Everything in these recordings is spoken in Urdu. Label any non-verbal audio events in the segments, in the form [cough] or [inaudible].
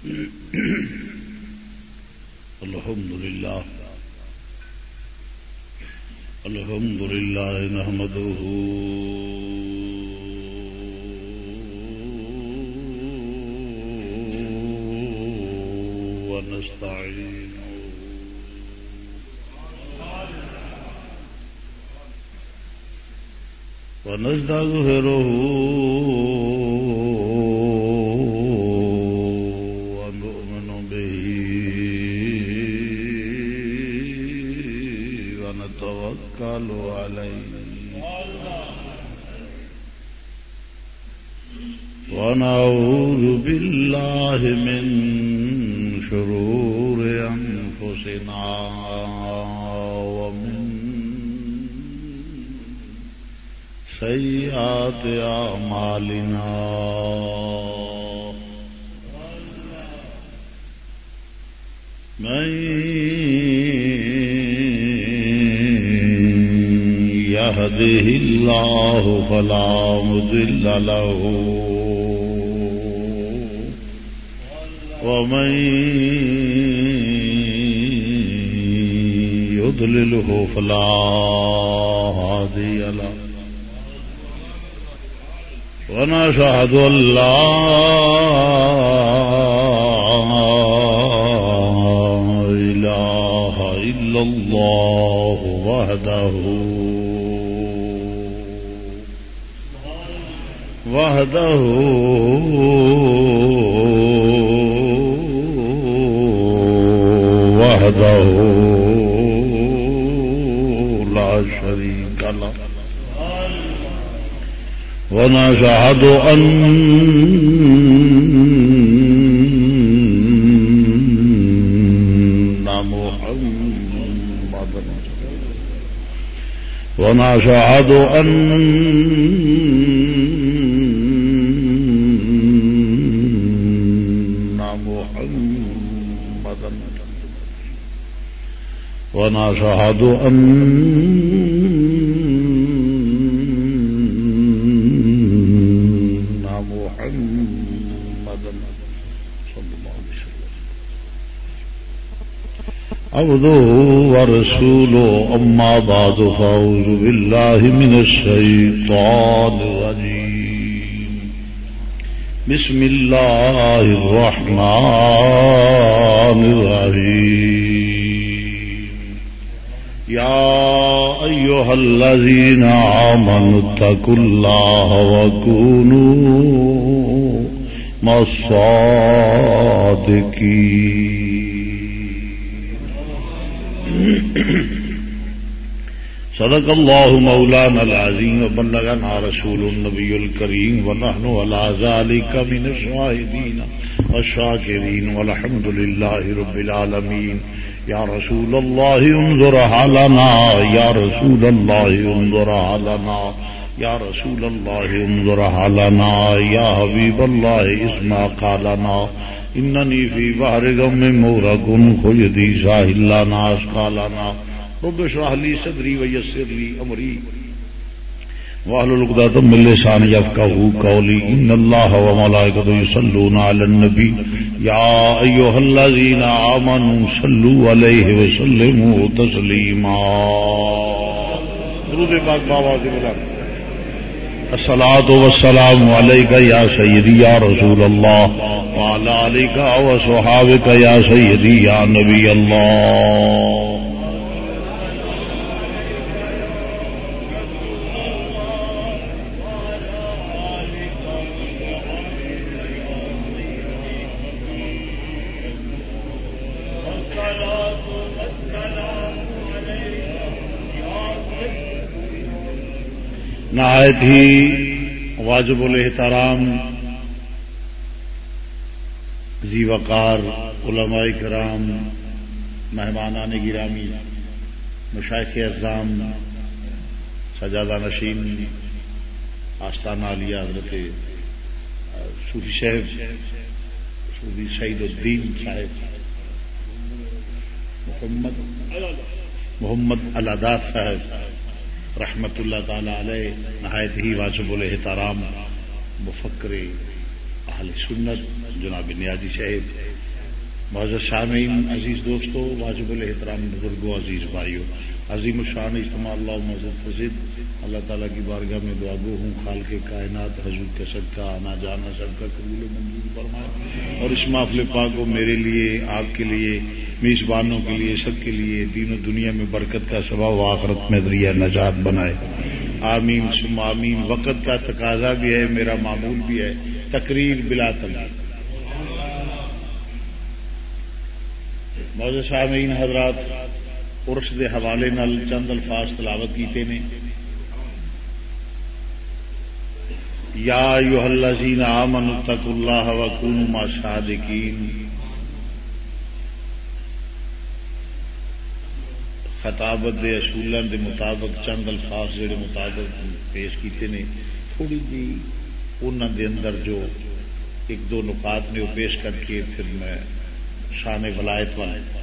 [coughs] الحمد لله. الحمد لله نحمده ونستعينه. ونستغفره ونعوذ بالله من شرور أنفسنا ومن سيئات أعمالنا. من يهده الله فلا مضل له ومن يضلله فلا هادي له ونشهد أن لا إله إلا الله وحده وحده وحده لا شريك له. ونشهد أن محمدا ونشهد أن ونشهد أن محمدا صلى الله عليه وسلم عبده ورسوله. أما بعد، فأعوذ بالله من الشيطان الرجيم. بسم الله الرحمن الرحيم. أيها الذين آمنوا اتقوا الله وكونوا مع الصادقين. صدق الله مولانا العظيم وبلغنا رسول النبي الكريم ونحن على ذلك من الشاهدين والشاكرين والحمد لله رب العالمين. یا رسول اللہ انظر حالنا، یا رسول اللہ انظر حالنا، یا رسول اللہ انظر حالنا، یا حبیب اللہ اسما قالنا، اننی فی بحر غم مورق خجدی ساحل لا ناس قالنا رب اشرح لي صدري ويسر لي امري واحلل عقدة من لساني يفقهوا قولي ان الله وملائكته يصلون على النبي يا ايها الذين امنوا صلوا عليه وسلموا تسليما درود پاک بابا سے بلا الصلاة والسلام عليك يا سيدي يا رسول الله وعلى عليك وصحابك يا سيدي يا نبي الله نہایت ہی واجب الاحترام زی وقار علماء کرام مہمانان گرامی مشائق اعظام سجادہ نشین، آستانہ علیہ حضرت صوفی صاحب صوفی سعید الدین صاحب، محمد محمد الاداد صاحب رحمت اللہ تعالی علیہ، نہایت ہی واجب الحترام مفکر اہل سنت، جناب نیازی صاحب معذر شامعین عزیز دوستو، واجب الحترام بزرگوں، عزیز بھائیوں عظیم الشان اجتماع اللہ مسجد فضد اللہ تعالیٰ کی بارگاہ میں دعا گو ہوں خال کے کائنات، حضور کے سب کا آنا جانا سب کا قبول منظور فرمائے۔ اور اس معافل پاک کو میرے لیے، آپ کے لیے، میزبانوں کے لیے، سب کے لیے دین و دنیا میں برکت کا سبا و آخرت میں ذریعہ نجات بنائے۔ آمین سم آمین۔ وقت کا تقاضا بھی ہے، میرا معمول بھی ہے۔ تقریر بلا تنظیم موضوع سامعین حضرات ارس دے حوالے نال چند الفاظ تلاوت کیتے نے۔ یا یو الذین آمنوا اتقوا اللہ وکونوا مع الصادقین۔ خطابت دے اصولوں دے مطابق چند الفاظ جڑے مطابق پیش کیتے نے، تھوڑی جی انہوں دے اندر جو ایک دو نکات نے وہ پیش کر کے پھر میں شان ولایت والے۔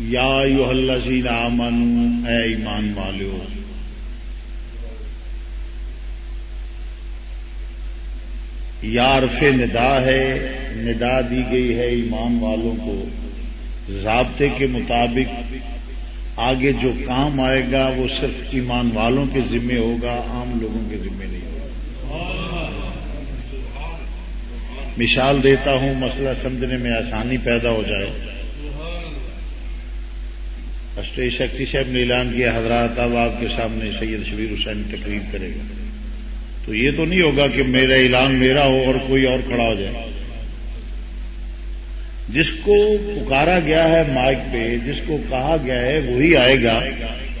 یا یو الذین آمنوا، اے ایمان والو۔ یارف ندا ہے، ندا دی گئی ہے ایمان والوں کو۔ ضابطے کے مطابق آگے جو کام آئے گا وہ صرف ایمان والوں کے ذمے ہوگا، عام لوگوں کے ذمے نہیں ہوگا۔ مثال دیتا ہوں، مسئلہ سمجھنے میں آسانی پیدا ہو جائے۔ اسٹری شکتی صاحب نے اعلان کیا، حضرات اب آپ کے سامنے سید شبیر حسین تقریر کرے گا۔ تو یہ تو نہیں ہوگا کہ میرا اعلان میرا ہو اور کوئی اور کھڑا ہو جائے۔ جس کو پکارا گیا ہے مائک پہ، جس کو کہا گیا ہے، وہی آئے گا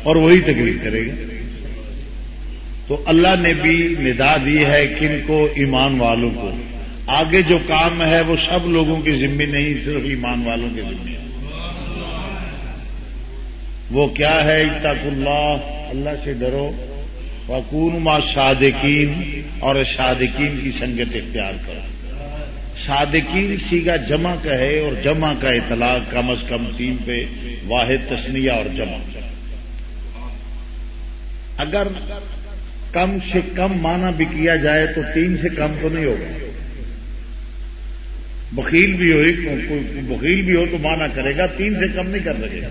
اور وہی تقریر کرے گا۔ تو اللہ نے بھی ندا دی ہے کن کو؟ ایمان والوں کو۔ آگے جو کام ہے، وہ سب لوگوں کی ذمہ نہیں، صرف ایمان والوں کے ذمہ۔ ہے وہ کیا ہے؟ اتق اللہ اللہ سے ڈرو۔ وقون ما صادقین اور صادقین کی سنگت اختیار کرو۔ صادقین سیگا جمع کا ہے اور جمع کا اطلاق کم از کم تین پہ واحد تسنیہ اور جمع۔ اگر کم سے کم مانا بھی کیا جائے تو تین سے کم تو نہیں ہوگا۔ بکیل بھی ہو بکیل بھی ہو تو مانا کرے گا، تین سے کم نہیں کر سکے۔ گا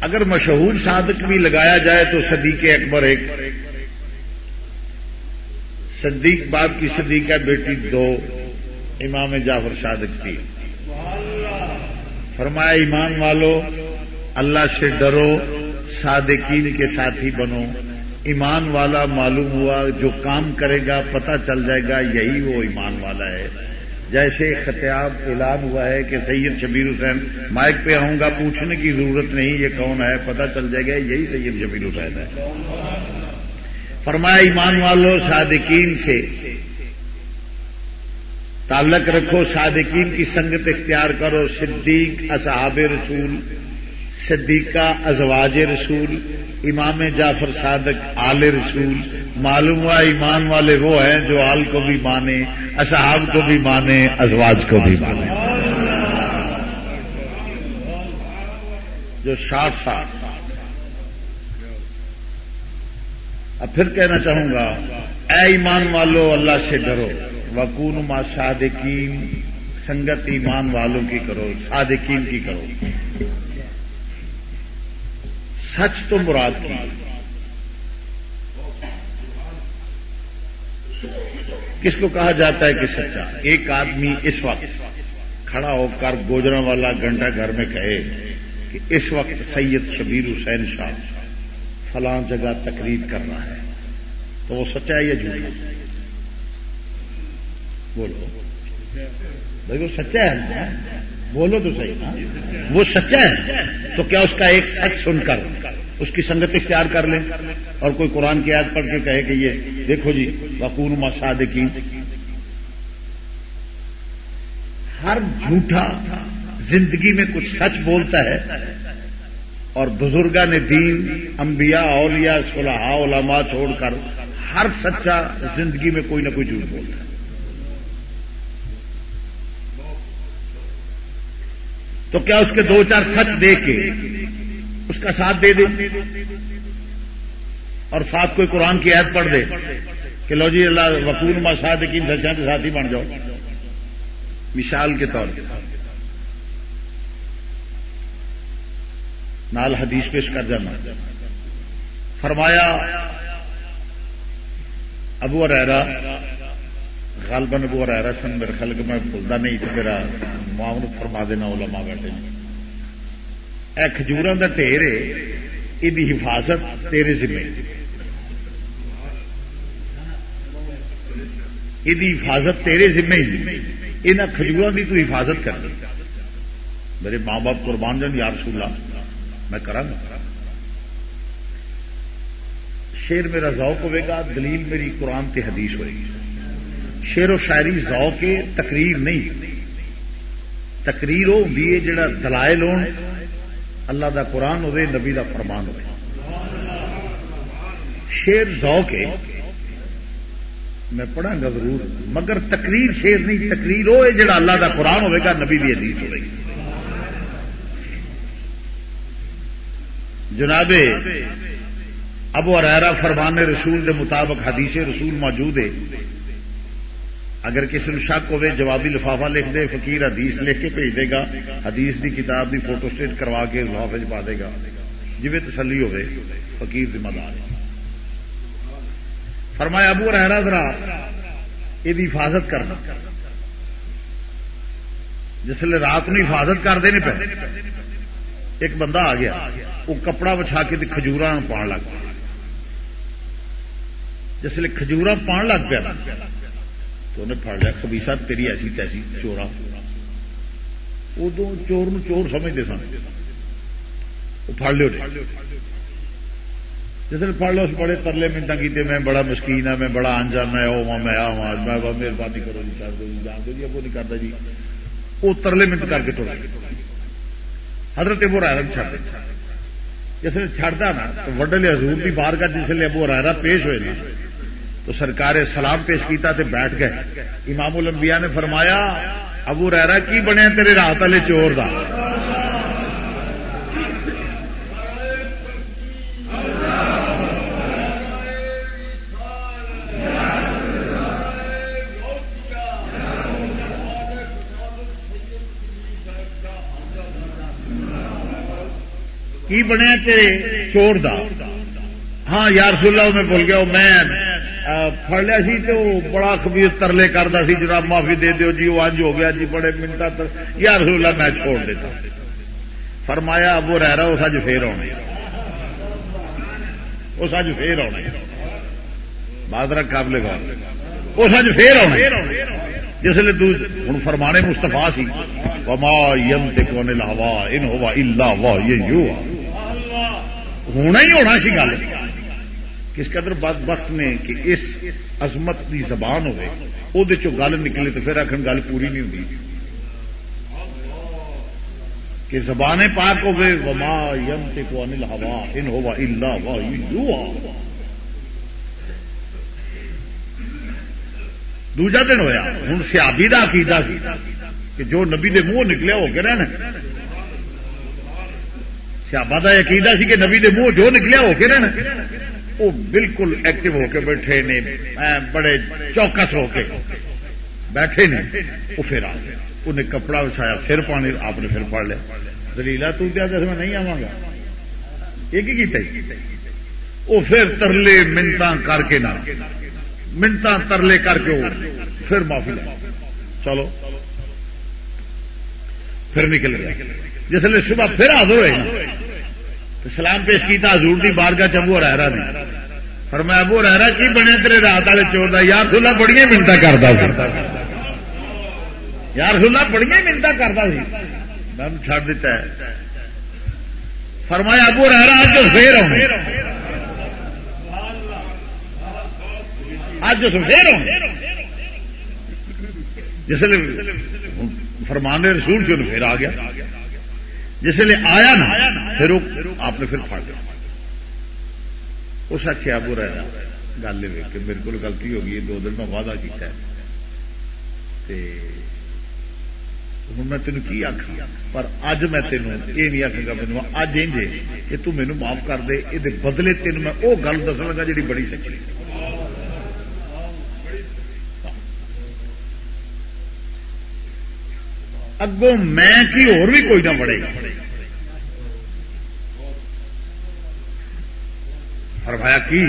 اگر مشہور صادق بھی لگایا جائے تو صدیق اکبر ایک۔ صدیق باپ کی صدیقہ بیٹی دو۔ امام جعفر صادق تھی فرمایا، ایمان والو، اللہ سے ڈرو، صادقین کے ساتھی بنو۔ ایمان والا معلوم ہوا، جو کام کرے گا، پتہ چل جائے گا، یہی وہ ایمان والا ہے۔ جیسے خطیاب اعلان ہوا ہے کہ سید شبیر حسین مائک پہ آؤں گا، پوچھنے کی ضرورت نہیں، یہ کون ہے؟ پتہ چل جائے گا، یہی سید شبیر حسین ہے۔ فرمایا، ایمان والو، صادقین سے تعلق رکھو، صادقین کی سنگت اختیار کرو، صدیق، اصحاب رسول صدیقہ ازواج رسول، امام جعفر صادق آل رسول، معلوم ہوا ایمان والے وہ ہیں جو آل کو بھی مانے، اصحاب کو بھی مانے، ازواج کو بھی مانے۔ جو ساٹھ ساٹھ اب پھر کہنا چاہوں گا، اے ایمان والو، اللہ سے ڈرو۔ وکون ما صادقین سنگت ایمان والوں کی کرو، صادقین کی کرو۔ سچ تو مراد کی؟ کس کو کہا جاتا ہے کہ سچا؟ ایک آدمی اس وقت کھڑا ہو کر گوجرا والا گھنٹہ گھر میں کہے کہ اس وقت سید شبیر حسین شاہ فلاں جگہ تقریر کر رہا ہے۔ تو وہ سچا ہے یا جھوٹا بولو۔ بھائی وہ سچا ہے۔ بولو تو صحیح نا۔ وہ سچا ہے، تو کیا اس کا ایک سچ سن کر، اس کی سنگت اختیار کر لیں؟ اور کوئی قرآن کی یاد پڑھ کے کہے کہ یہ دیکھو جی وقور مساد کی ہر جھوٹا زندگی میں کچھ سچ بولتا ہے اور بزرگا نے دین، انبیاء، اولیاء صلاح علماء چھوڑ کر ہر سچا زندگی میں کوئی نہ کوئی جھوٹ بولتا ہے۔ تو کیا اس کے دو چار سچ دے کے اس کا ساتھ دے دے؟ اور ساتھ کوئی قرآن کی عید پڑھ دے کہ لو جی اللہ وقور مساد کی سچا کے ساتھ ہی بن جاؤ۔ مثال کے طور پر نال حدیث پیش کر جانا۔ فرمایا، ابو ریرا غالبن ابو ریرا سن میرے خیال میں بھولتا نہیں تو میرا معاون فرما دینا علماء بیٹھے اے کھجور کا ٹھیر ہے یہ حفاظت تیرے ذمہ یہ حفاظت تیرے ذمہ ہی۔ یہاں کھجوروں کی تو حفاظت کر میرے ماں باپ قربان جان یار سولا میں کرا شیر میرا ذوق ہوے گا، دلیل میری قرآن تے حدیث ہوئے گی۔ شیر و شاعری ذوق کے تقریر نہیں. تقریر وہ ہوتی ہے جڑا دلائل ہو اللہ دا قرآن ہوے نبی دا فرمان ہوے شیر ذوق ہے، میں پڑھا گا ضرور، مگر تقریر شیر نہیں، تقریر وہ ہے جڑا اللہ دا قرآن ہوے گا، نبی دی حدیث ہوے گی. جناب، ابو ارا فرمان رسول دے مطابق حدیث رسول موجود ہے اگر کسی نے شک ہوے جوابی لفافہ لکھ دے، فقیر حدیث لکھ کے بھیج دے گا، حدیث دی کتاب دی فوٹو اسٹیٹ کروا کے لفافے پا دے گا۔ جی تسلی ہوے فقیر ذمہ دار فرمایا، ابو رحرا ذرا یہ حفاظت کرنا۔ جسے رات میں حفاظت کرتے ہیں پہ ایک بندہ آ گیا وہ کپڑا بچھا کے کھجور پان لگ پیا جسے کھجور پان لگ پیا تو انہیں پڑ لیا کبیسا تیری ایسی تیسی چورا۔ ادو چور چور سمجھتے سن۔ وہ پڑ لو جسے پڑھ لو اس بڑے ترلے منٹا کیتے، میں بڑا مسکین ہاں میں بڑا انجا میں او ہاں، میں آ ہاں، میں مہربانی کرو جی کر دو جی جان دو جی ابو نہیں کرتا جی۔ وہ ترلے منٹ کر کے ٹوڑا جی۔ حضرت ابو رائرن چڑ جس نے چڑھتا نا، تو وڈلے حضور کی بار کا جس نے ابو رائرا پیش ہوئے نا تو سرکار سلام پیش کیتا تے بیٹھ گئے۔ امام الانبیاء نے فرمایا، ابو رائرا کی بنے تیرے رات والے چور دا۔ کی بنیا تیرے چور دا؟ ہاں یار سلا میں بھول گیا میں۔ پڑ لیا سی تو بڑا کبھی ترلے کرتا سی، جناب معافی دے دیو جی وہ اج ہو گیا جی بڑے منٹ یار سلا میں چھوڑ دیتا۔ فرمایا، اب وہ رہ رہا، اس اج پھر آنے اس اج پھر آنے بادر قابل گا اس اج پھر آنے جس لیے ہوں فرمانے مستفا سی، وما یم تکونے لاوا ان ہوا الا واہ یہ یو ہونا ہی ہونا سی گل۔ کس قدر بد وقت نے کہ اس عظمت کی زبان ہوئے وہ گل نکلے تو پھر آخر گل پوری نہیں ہوتی کہ زبان پاک ہوے وما یم ٹکو انل ہوا ان ہوا الا وا دوجا دن ہویا ہوں سیابی کا عقیدہ سی کہ جو نبی دے منہ نکلیا ہو کے رہنا سیابا کا عقیدہ سی کہ نبی دے منہ جو نکلیا ہو کے رہنا وہ بالکل ایکٹیو ہو کے بیٹھے نے بڑے چوکس ہو کے بیٹھے نے وہ پھر آ گیا انہیں کپڑا بچھایا، پھر پانی، آپ نے پھر پڑھ لیا۔ دلیلا تو کیا دس میں نہیں آوا گا۔ یہ کی وہ پھر ترلے منتا کر کے نہ منتا ترلے کر کے پھر معافی لیا چلو۔ پھر نکل گیا۔ جس نے صبح پھر حاضر ہوئے۔ تو سلام پیش کیا حضور دی بارگاہ چبو رہ رہا نہیں پر میں ابو رہ رہا کی بنے تیرے رات والے چور دا؟ یار سلا بڑی منتا کرتا یار سلا بڑی منتا کرتا سی۔ میں چڑ دیتا ہے۔ فرمایا، ابو رہ رہا اج پھر آؤں اج پھر آؤں جس فرمانے رسول سے پھر آ گیا۔ جس لیے آیا نا، پھر آپ نے پھر پڑ گیا اس آخیا ابو رہا گل یہ کہ میرے کو گلتی ہو گئی، دو دن میں وعدہ کیا ہوں میں تینوں کی آخا پر اج میں تینوں یہ نہیں آخا گا مینو اج انجے کہ تم مینو معاف کر دے یہ بدلے تین میں وہ گل دس لگا جی بڑی سچی اگوں میں کی اور بھی کوئی نہ بڑے گا فرمایا، کی؟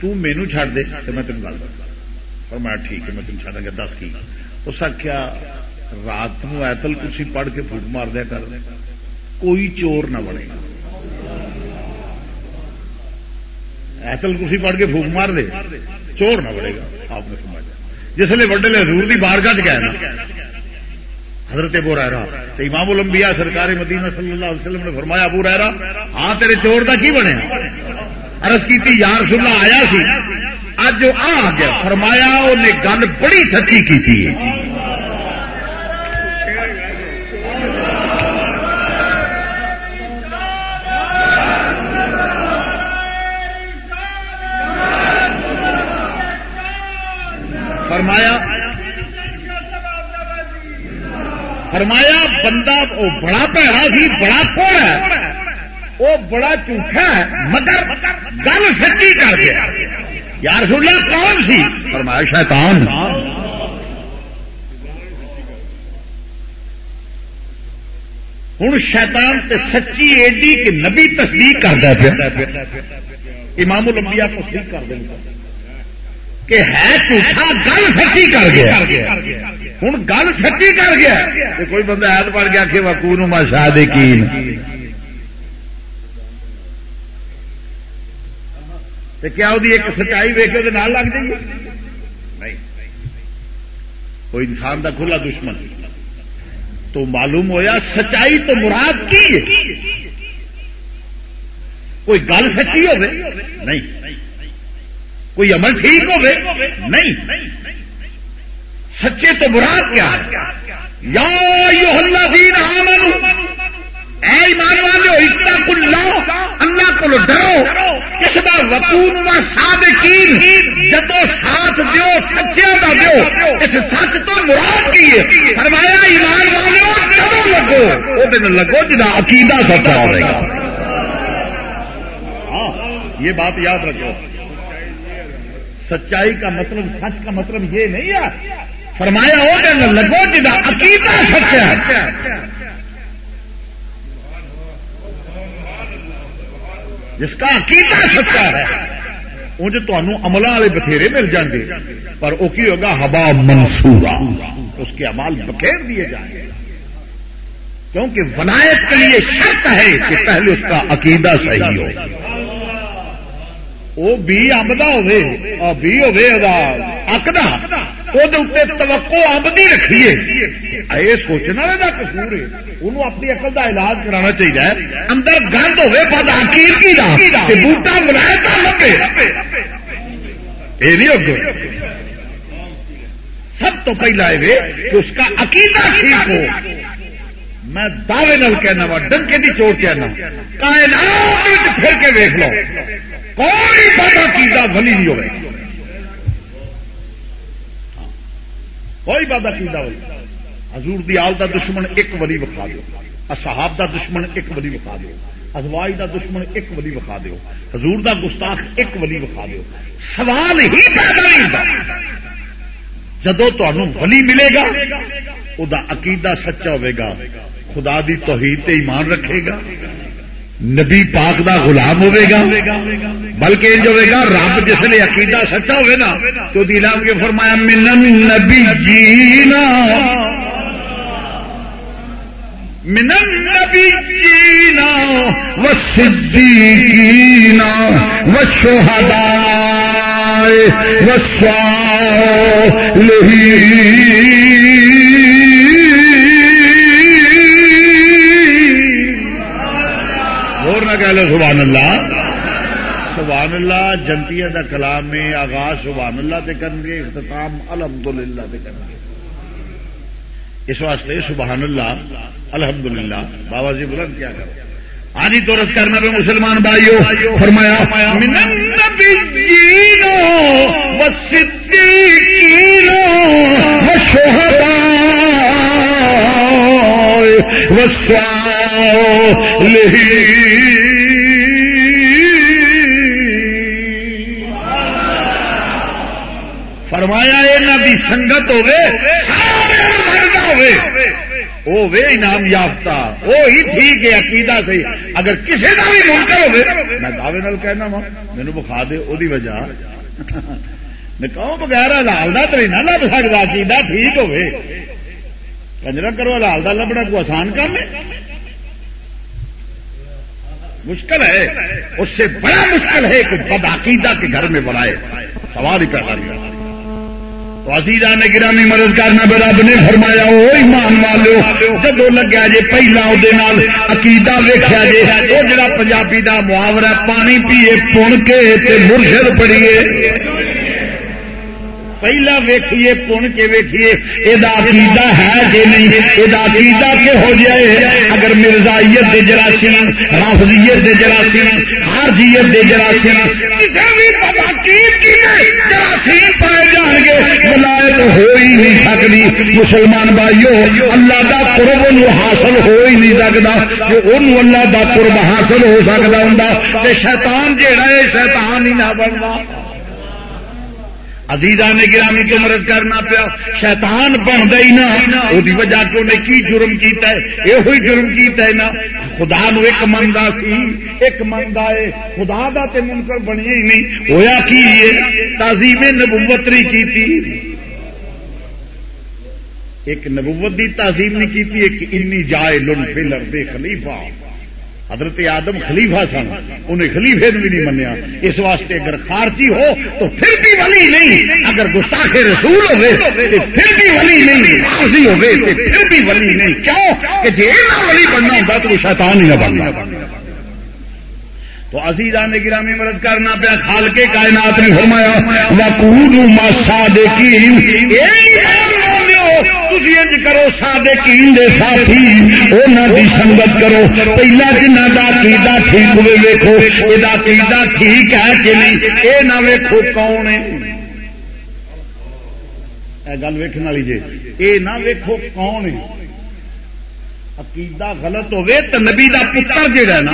تو مینو چھڑ دے تو میں تین گل فرمایا، ٹھیک ہے، میں تین چھڑا گا دس کی۔ اس آخیا رات کو ایتل کسی پڑھ کے فوٹ مار دیا کر۔ کوئی چور نہ بنے گا ایتل کسی پڑھ کے پھوک مار دے۔ چور نہ بڑے گا۔ آپ نے سمجھا جس لیے وڈے حضور کی بارگاہ گیا نا۔ حضرت ابو رہا امام الانبیاء سرکار مدینہ صلی اللہ علیہ وسلم نے فرمایا، ابو رہا ہاں تیرے چور کا کی بنے؟ ارس کی یار سننا آیا سی۔ اج آ گیا، فرمایا انہیں گل بڑی سچی کی تھی فرمایا فرمایا، بندہ وہ بڑا پیڑا سی، بڑا کوڑ ہے۔ وہ بڑا جھوٹا ہے، مگر گل سچی کر گیا یار سنیا، کون سی؟ فرمایا، شیطان۔ ہوں شیطان تے سچی ایڈی کہ نبی تصدیق کرتا پیا۔ امام الانبیاء تصدیق کر دیں کہ ہے جھوٹا، گل سچی کر گیا۔ ہوں گل سچی کر گیا کوئی بندہ ایت پڑ گیا کہ وکو نما شاہ کیا وہ ایک سچائی ویک لگ جائیے؟ نہیں۔ کوئی انسان دا کھلا دشمن۔ تو معلوم ہویا سچائی تو مراد کی کوئی گل سچی ہو نہیں۔ کوئی عمل ٹھیک ہو نہیں۔ سچے تو براد کیا ہے؟ یا اے ایمان والے اتنا کل لو اللہ کو ڈرو کس کا وقوع ساد جدو ساتھ دیو سچیا کا دیو، اس سچ تو مراد کی ہے؟ فرمایا، ایمان والے جب لگو؟ وہ دن لگو جی جنا عقیدہ سچا ہوئے گا۔ ہاں یہ بات یاد رکھو۔ سچائی کا مطلب سچ کا مطلب یہ نہیں ہے فرمایا ہو گیا لگو جا عقیدہ سچا جس کا عقیدہ سچا ہے انج تمہوں عملہ والے بتھیرے مل جائیں گے پر وہ کی ہوگا ہبا منصورہ اس کے عمال بکھیر دیے جائیں۔ گے کیونکہ ولایت کے لیے شرط ہے کہ پہلے اس کا عقیدہ صحیح ہو۔ وہ بھی امب کا بھی وہ توقع امب کی رکھیے یہ سوچنا رہا کسور ہے انہوں اپنی اقل کا علاج کرانا چاہیے اندر گند ہوے پتا حقیق کی بوٹا ملایا لگے یہ نہیں ہوگا سب تو پہلا یہ کہ اس کا عقیدہ ٹھیک ہو میں دعوے نل کہنا وا ڈنکے کی چوٹ کہنا کائنات پھر کے دیکھ لو کوئی بڑا چیزا ولی نہیں ہوئے کوئی بڑا چیزا ولی حضور دی آل دا دشمن ایک ولی بکھا دو اصحاب دا دشمن ایک ولی بکھا دو ازوائی دا دشمن ایک ولی بکھا دو حضور دا گستاخ ایک ولی بکھا دو سوال ہی پیدا نہیں ہوتا۔ جدو تمہوں ولی ملے گا وہ عقیدہ سچا ہوئے گا۔ خدا دی توحید تے ایمان رکھے گا۔ نبی پاک دا غلام ہوے گا۔ بلکہ انج ہوے گا، رب جس نے عقیدہ سچا ہوئے نا، تو دلام کے فرمایا، من نبی جینا من نبی جینا و صدیقینا و شہداء و صالحین لو سبحان اللہ؟ سبحان اللہ جنتی کا کلام میں آغاز سبحان اللہ سے کریں گے اختتام الحمد للہ سے کریں گے اس واسطے سبحان اللہ الحمد للہ بابا جی بلند کیا کرو۔ آدھی تو رس کرنا پہ مسلمان بھائیو، فرمایا فرمایا یہ دی سنگت ہوے انعام یافتہ وہ ہی ٹھیک ہے، عقیدہ سے اگر کسی کا بھی منکر ہوگی میں دعوے کہنا وا مینو بخا دے وہ وجہ۔ میں کہوں بغیر حلال کا تو نہ لب سکتا عقیدہ ٹھیک ہوے کنجرا کرو، حلال کا لبنا کو آسان کام ہے۔ مشکل ہے۔ اس سے بڑا مشکل ہے کہ بدعقیدہ کے گھر میں بنائے سوال ہی پیدا کیا تو عزیزہ نے گرامی مدد کرنا بے رب نے فرمایا وہ ایمان والو، جب لگیا جی پہلا وہ عقیدہ ویخیا جی وہ جڑا پنجابی کا محاورہ پانی پیے پن کے مرشد پڑیے پہلا ویکھیے پن کے ویکھیے؟ یہ عقیدہ ہے کہ نہیں؟ یہ عقیدہ کہ ہو جائے اگر مرزائیت دے جراثیم رافضیت دے جراثیم خارجیت دے جراثیم کسی بھی تقید کی جراثیم پائے جان گے، ولایت ہو ہی نہیں سکتی۔ مسلمان بھائیو، اللہ دا قرب حاصل ہو ہی نہیں سکتا۔ کہ انہوں اللہ دا قرب حاصل ہو سکتا ہوں شیطان جہا ہے، شیطان ہی نہ بننا عزیزا نے گرامی تو مرض کرنا پیا، شیطان بنتا ہی نہ وہ وجہ کہ انہیں کی جرم کیتا ہے؟ یہ ہوئی جرم کیتا ہے نا۔ خدا نو ایک منگا سی، ایک منگا ہے۔ خدا دا تے منکر بنیا ہی نہیں۔ ہویا کی یہ تعظیم نبوت نہیں کی ایک نبوت دی تعظیم نہیں کی ایک انی جائے لن فلر دے خلیفہ۔ حضرت آدم خلیفہ سن، انہیں خلیفے بھی نہیں منیا۔ اس واسطے اگر خارجی ہو تو پھر بھی ولی نہیں۔ اگر گستاخ رسول ہوئے تو پھر بھی ولی نہیں۔ خارجی ہوئے تو پھر بھی ولی نہیں۔ کیوں؟ کہ جی ولی بننا ہوتا تو وہ شیطان ہی نہ بننا۔ تو عزیزان گرامی مدد کرنا پیا خال کے کائنات نے فرمایا وقود ماسا دیکھی تھی کرو سادے کین دے ساتھی انہوں کی سنگت کرو۔ پہلا جنہ کا کیدا ٹھیک ہوئے ویکو یہ کیدا ٹھیک ہے کہ نہیں؟ یہ نہ ویکو کون ہے۔ گل ویکن والی جی۔ یہ نہ ویکو کون ہے۔ عقیدہ غلط ہوے تو نبی کا پتر جہا نا،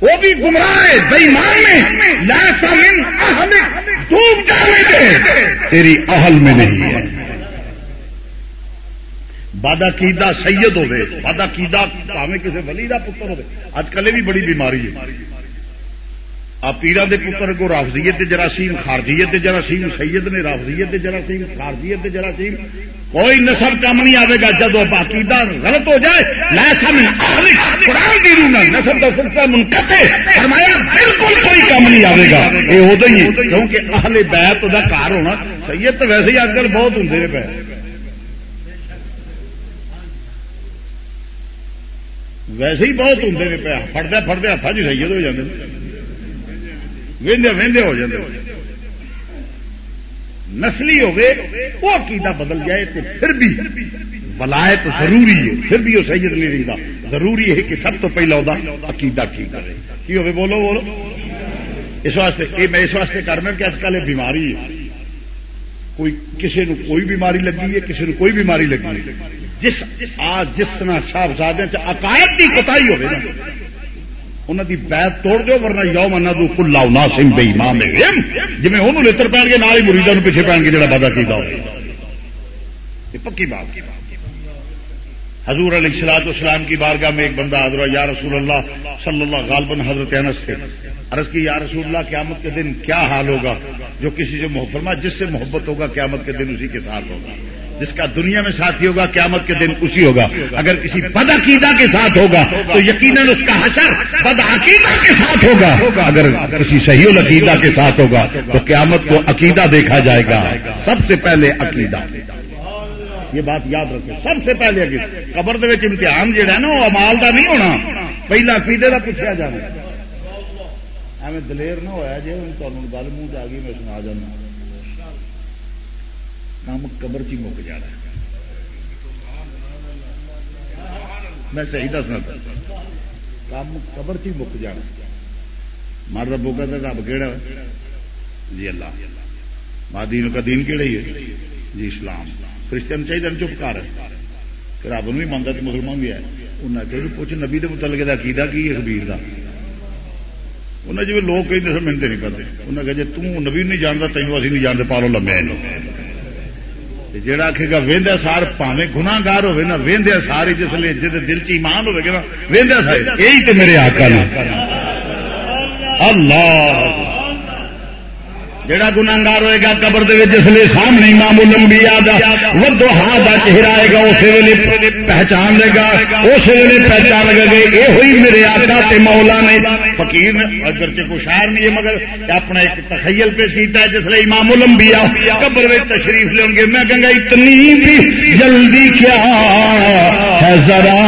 وہ بھی گمراہ ہے بےمان میں ڈوب جانے تیری اہل میں نہیں ہے۔ بادا کیدا سید ہوے بادا کیدا کسی ولی کا پتر ہوے اج کل بھی بڑی بیماری ہے۔ آ پیرا دے پتر کو رافضیت جراثیم خارجیت جراثیم سید نے رافضیت جراثیم خارجیت جراثیم کوئی نسل کم نہیں آئے گا جب باقیدہ غلط ہو جائے۔ نسل کا سلسلہ منقطع، فرمایا بالکل کوئی کم نہیں آئے گا۔ یہ ادو ہی کیونکہ اہل بیت کا کار ہونا، سید تو ویسے ہی اج کل بہت ہوں پہ ویسے ہی بہت ہوں پہ فٹدے فٹدے ہاتھ جی سید ہو جاتے وہدے وہدے ہو جاتے نسلی ہوگی وہ عقیدہ بدل جائے تو پھر بھی ولایت ضروری ہے۔ پھر بھی وہ سید نہیں رہتا ضروری ہے کہ سب تو پہلا ہوتا عقیدہ ٹھیک کرے۔ کی ہوگی بولو بولو۔ اس واسطے میں اس واسطے کرنا کہ اج کل بیماری ہے۔ کوئی کسی نو کوئی بیماری لگی ہے کسی نو کوئی بیماری لگی ہے۔ جس آج جس طرح صاحب زیادہ عقائد کی کوتاہی ہوگی نا انہوں کی بیت توڑ دو ورنہ یو منا دو کلا نا سنگھ بے ایمان جی انہوں لڑ پہن گے نہ ہی مریدا پیچھے پہن گے، جڑا بدا کیتا ہو پکی بات حضور علیہ السلاط اسلام کی بارگاہ میں ایک بندہ حضرت یا رسول اللہ، صلی اللہ غالبن حضرت انس تھے۔ عرض کی، یا رسول اللہ، قیامت کے دن کیا حال ہوگا؟ جو کسی سے محفرما جس سے محبت ہوگا، قیامت کے دن اسی کے ساتھ ہوگا۔ جس کا دنیا میں ساتھی ہوگا، قیامت کے دن اسی ہوگا۔ اگر کسی بد عقیدہ کے ساتھ ہوگا، تو یقیناً اس کا حشر بد عقیدہ کے ساتھ ہوگا۔ اگر کسی صحیح العقیدہ کے ساتھ ہوگا، تو قیامت کو عقیدہ دیکھا جائے گا۔ سب سے پہلے عقیدہ۔ یہ بات یاد رکھے سب سے پہلے قبر امتحان جہا ہے نا، وہ امال کا نہیں ہونا۔ پہلا عقیدے کا پوچھا جانا۔ ایویں دلیر نہ ہوا جی تمہیں گل منہ آ گئی، میں سنا جانا۔ کام قبر چ مک جانا میں صحیح دسنا کام قبر چ مک جانا مر ربو کا رب کہڑا جی اللہ۔ ماں دین کا دین کہڑا ہی ہے؟ جی اسلام۔ کرسچن چاہیے چپ کر۔ رب بھی مانگا تو مسلمان بھی ہے۔ انہیں کہ پوچھ نبی کے متعلق کا کیدا کی ہے خبیر کا انہیں جی لوگ کہیں سر منتے نہیں پتے انہیں کہ جی تم نبی نہیں جانتا تینوں اسی نہیں جانتے پالو لمبے جڑا آخے گا وہدیا سار پاوے گناگار ہوے نا وہدیا سار جس لیے جی دل چ ایمان ہوے گا نا وہدیا سار یہی تو میرے آقا نے اللہ جڑا گناگار ہوئے گا، قبر جس لیے سامنے امام الانبیاء دا ودو ہاں دا چہرہ آئے گا، اسی ویلے پہچان لے گا اس ویلے پہچان لگے گا، یہ ہوئی میرے آقا تے مولا نے۔ فقیر اگر کوئی شاعر نہیں ہے، مگر اپنا ایک تخیل پیش کیتا ہے، جس لیے امام الانبیاء قبر میں تشریف لیں گے۔ میں کہوں گا، اتنی بھی جلدی کیا ہے ذرا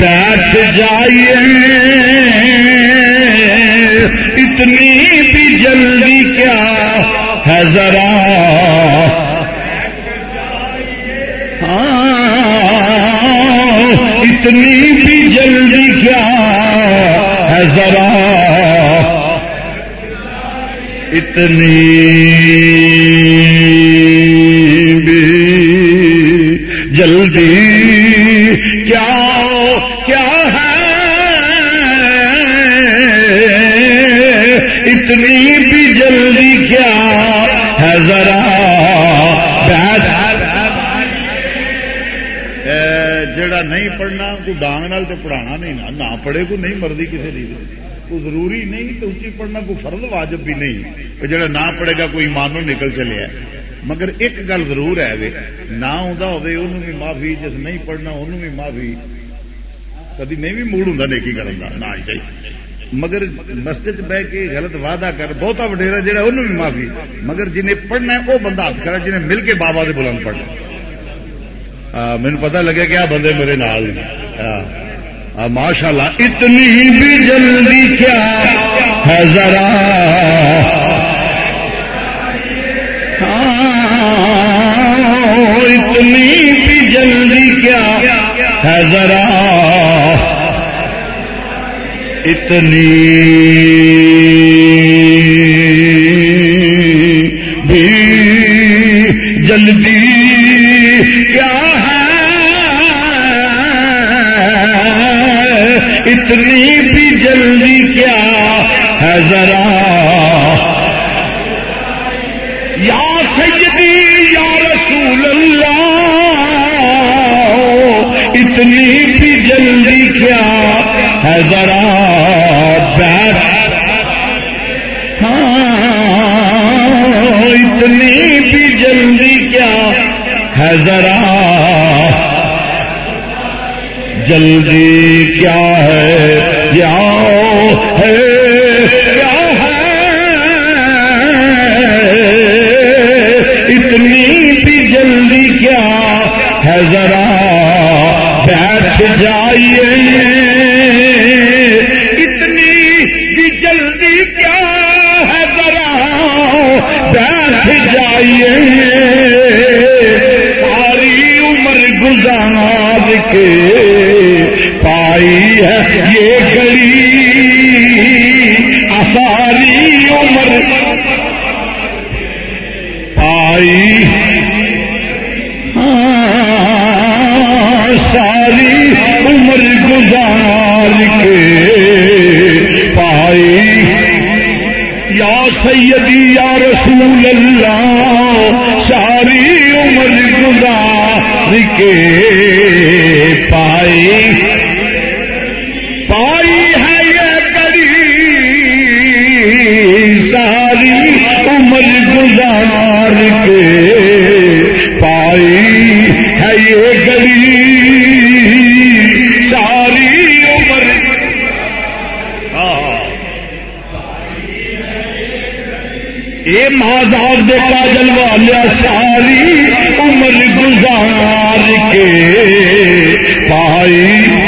بیٹھ جائیے۔ اتنی بھی جلدی کیا ہے ذرا؟ ہاں اتنی بھی جلدی کیا ہے ذرا؟ اتنی بھی جلدی کیا کیا نہیں پڑھنا کو ڈانگ نال تو پڑھانا نہیں، نہ پڑھے کو نہیں مرضی کسی دی۔ کو ضروری نہیں تو اچھی پڑھنا کوئی فرض، واجب بھی نہیں۔ جڑا نہ پڑھے گا کوئی مانو نکل چلے مگر ایک گل ضرور ہے وے، نہ ہوے انہوں بھی معافی، جس نہیں پڑھنا انہوں بھی معافی۔ کدی نہیں بھی موڑ ہوں نیکی کرنا نہ چاہیے مگر مسجد بہ کے غلط وعدہ کر، بہتا وڈیرا جہا انہوں بھی معافی۔ مگر جنہیں پڑھنا ہے، وہ بندہ ہاتھ کرا جنہیں مل کے بابا سے بلند پڑھنا مجھے پتا لگا کہ آ بندے میرے نال ماشاء اللہ اتنی بھی جلدی کیا ہے ذرا۔ اتنی بھی جلدی کیا ہے ذرا۔ اتنی بھی جلدی کیا اتنی بھی جلدی کیا ہے ذرا؟ یا سیدی، یا رسول اللہ، اتنی بھی جلدی کیا ہے ذرا؟ ہاں، اتنی بھی جلدی کیا ہے ذرا؟ جلدی کیا ہے؟ یا کیا ہے۔ اتنی بھی جلدی کیا ہے؟ ذرا بیٹھ جائیے۔ اتنی بھی جلدی کیا ہے؟ ذرا بیٹھ جائیے۔ کے پائی ہے یہ گلی ساری عمر پائی۔ ہاں، ساری عمر گزار کے پائی۔ یا سیدی، یا رسول اللہ، ساری عمر گزار کے پائی۔ پائی ہے یہ کری ساری عمر گزار کے۔ پائی ہے یہ گلی ماداب دے کاجل لیا ساری عمر گزار کے پائی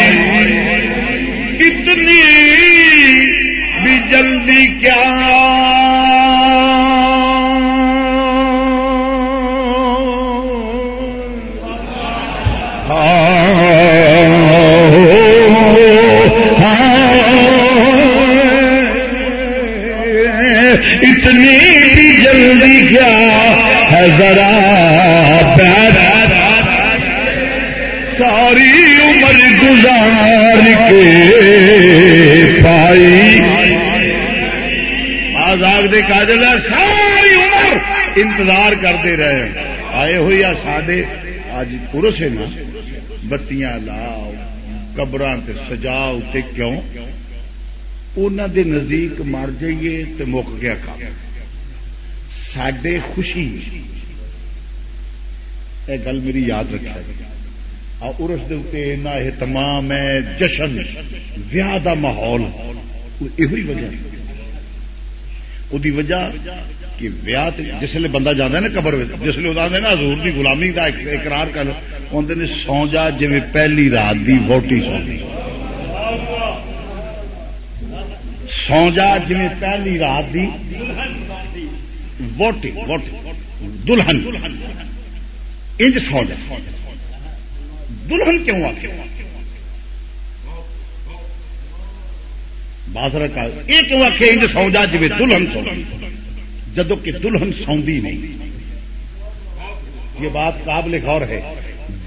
دے کاجل ساری عمر انتظار کرتے رہے آئے ہوئی آ سڈے اج پورس ہے نا، بتیاں لاؤ قبر سجاؤ تے کیوں؟ انہوں دے نزدیک مر جائیے تو مک گیا کام سڈے خوشی۔ یہ گل میری یاد رکھا اور ارس دے تمام ہے جشن، ویاہ کا ماحول۔ یہ وجہ۔ ہے وجہ کہ ویاہ جسے بندہ جانا نا قبر جسے وہ آدھے نا حضور کی غلامی کا اقرار کر آدھے نے سو جا جی پہلی رات کی ووٹی سو سو جا جی پہلی رات کی ووٹی دلہن انج سو جا دلہن کیوں آ بازر کا یہ کیوں آخ انج سو جا جی دلہن سو جدو کہ دلہن سوندی نہیں۔ یہ بات قابل غور ہے۔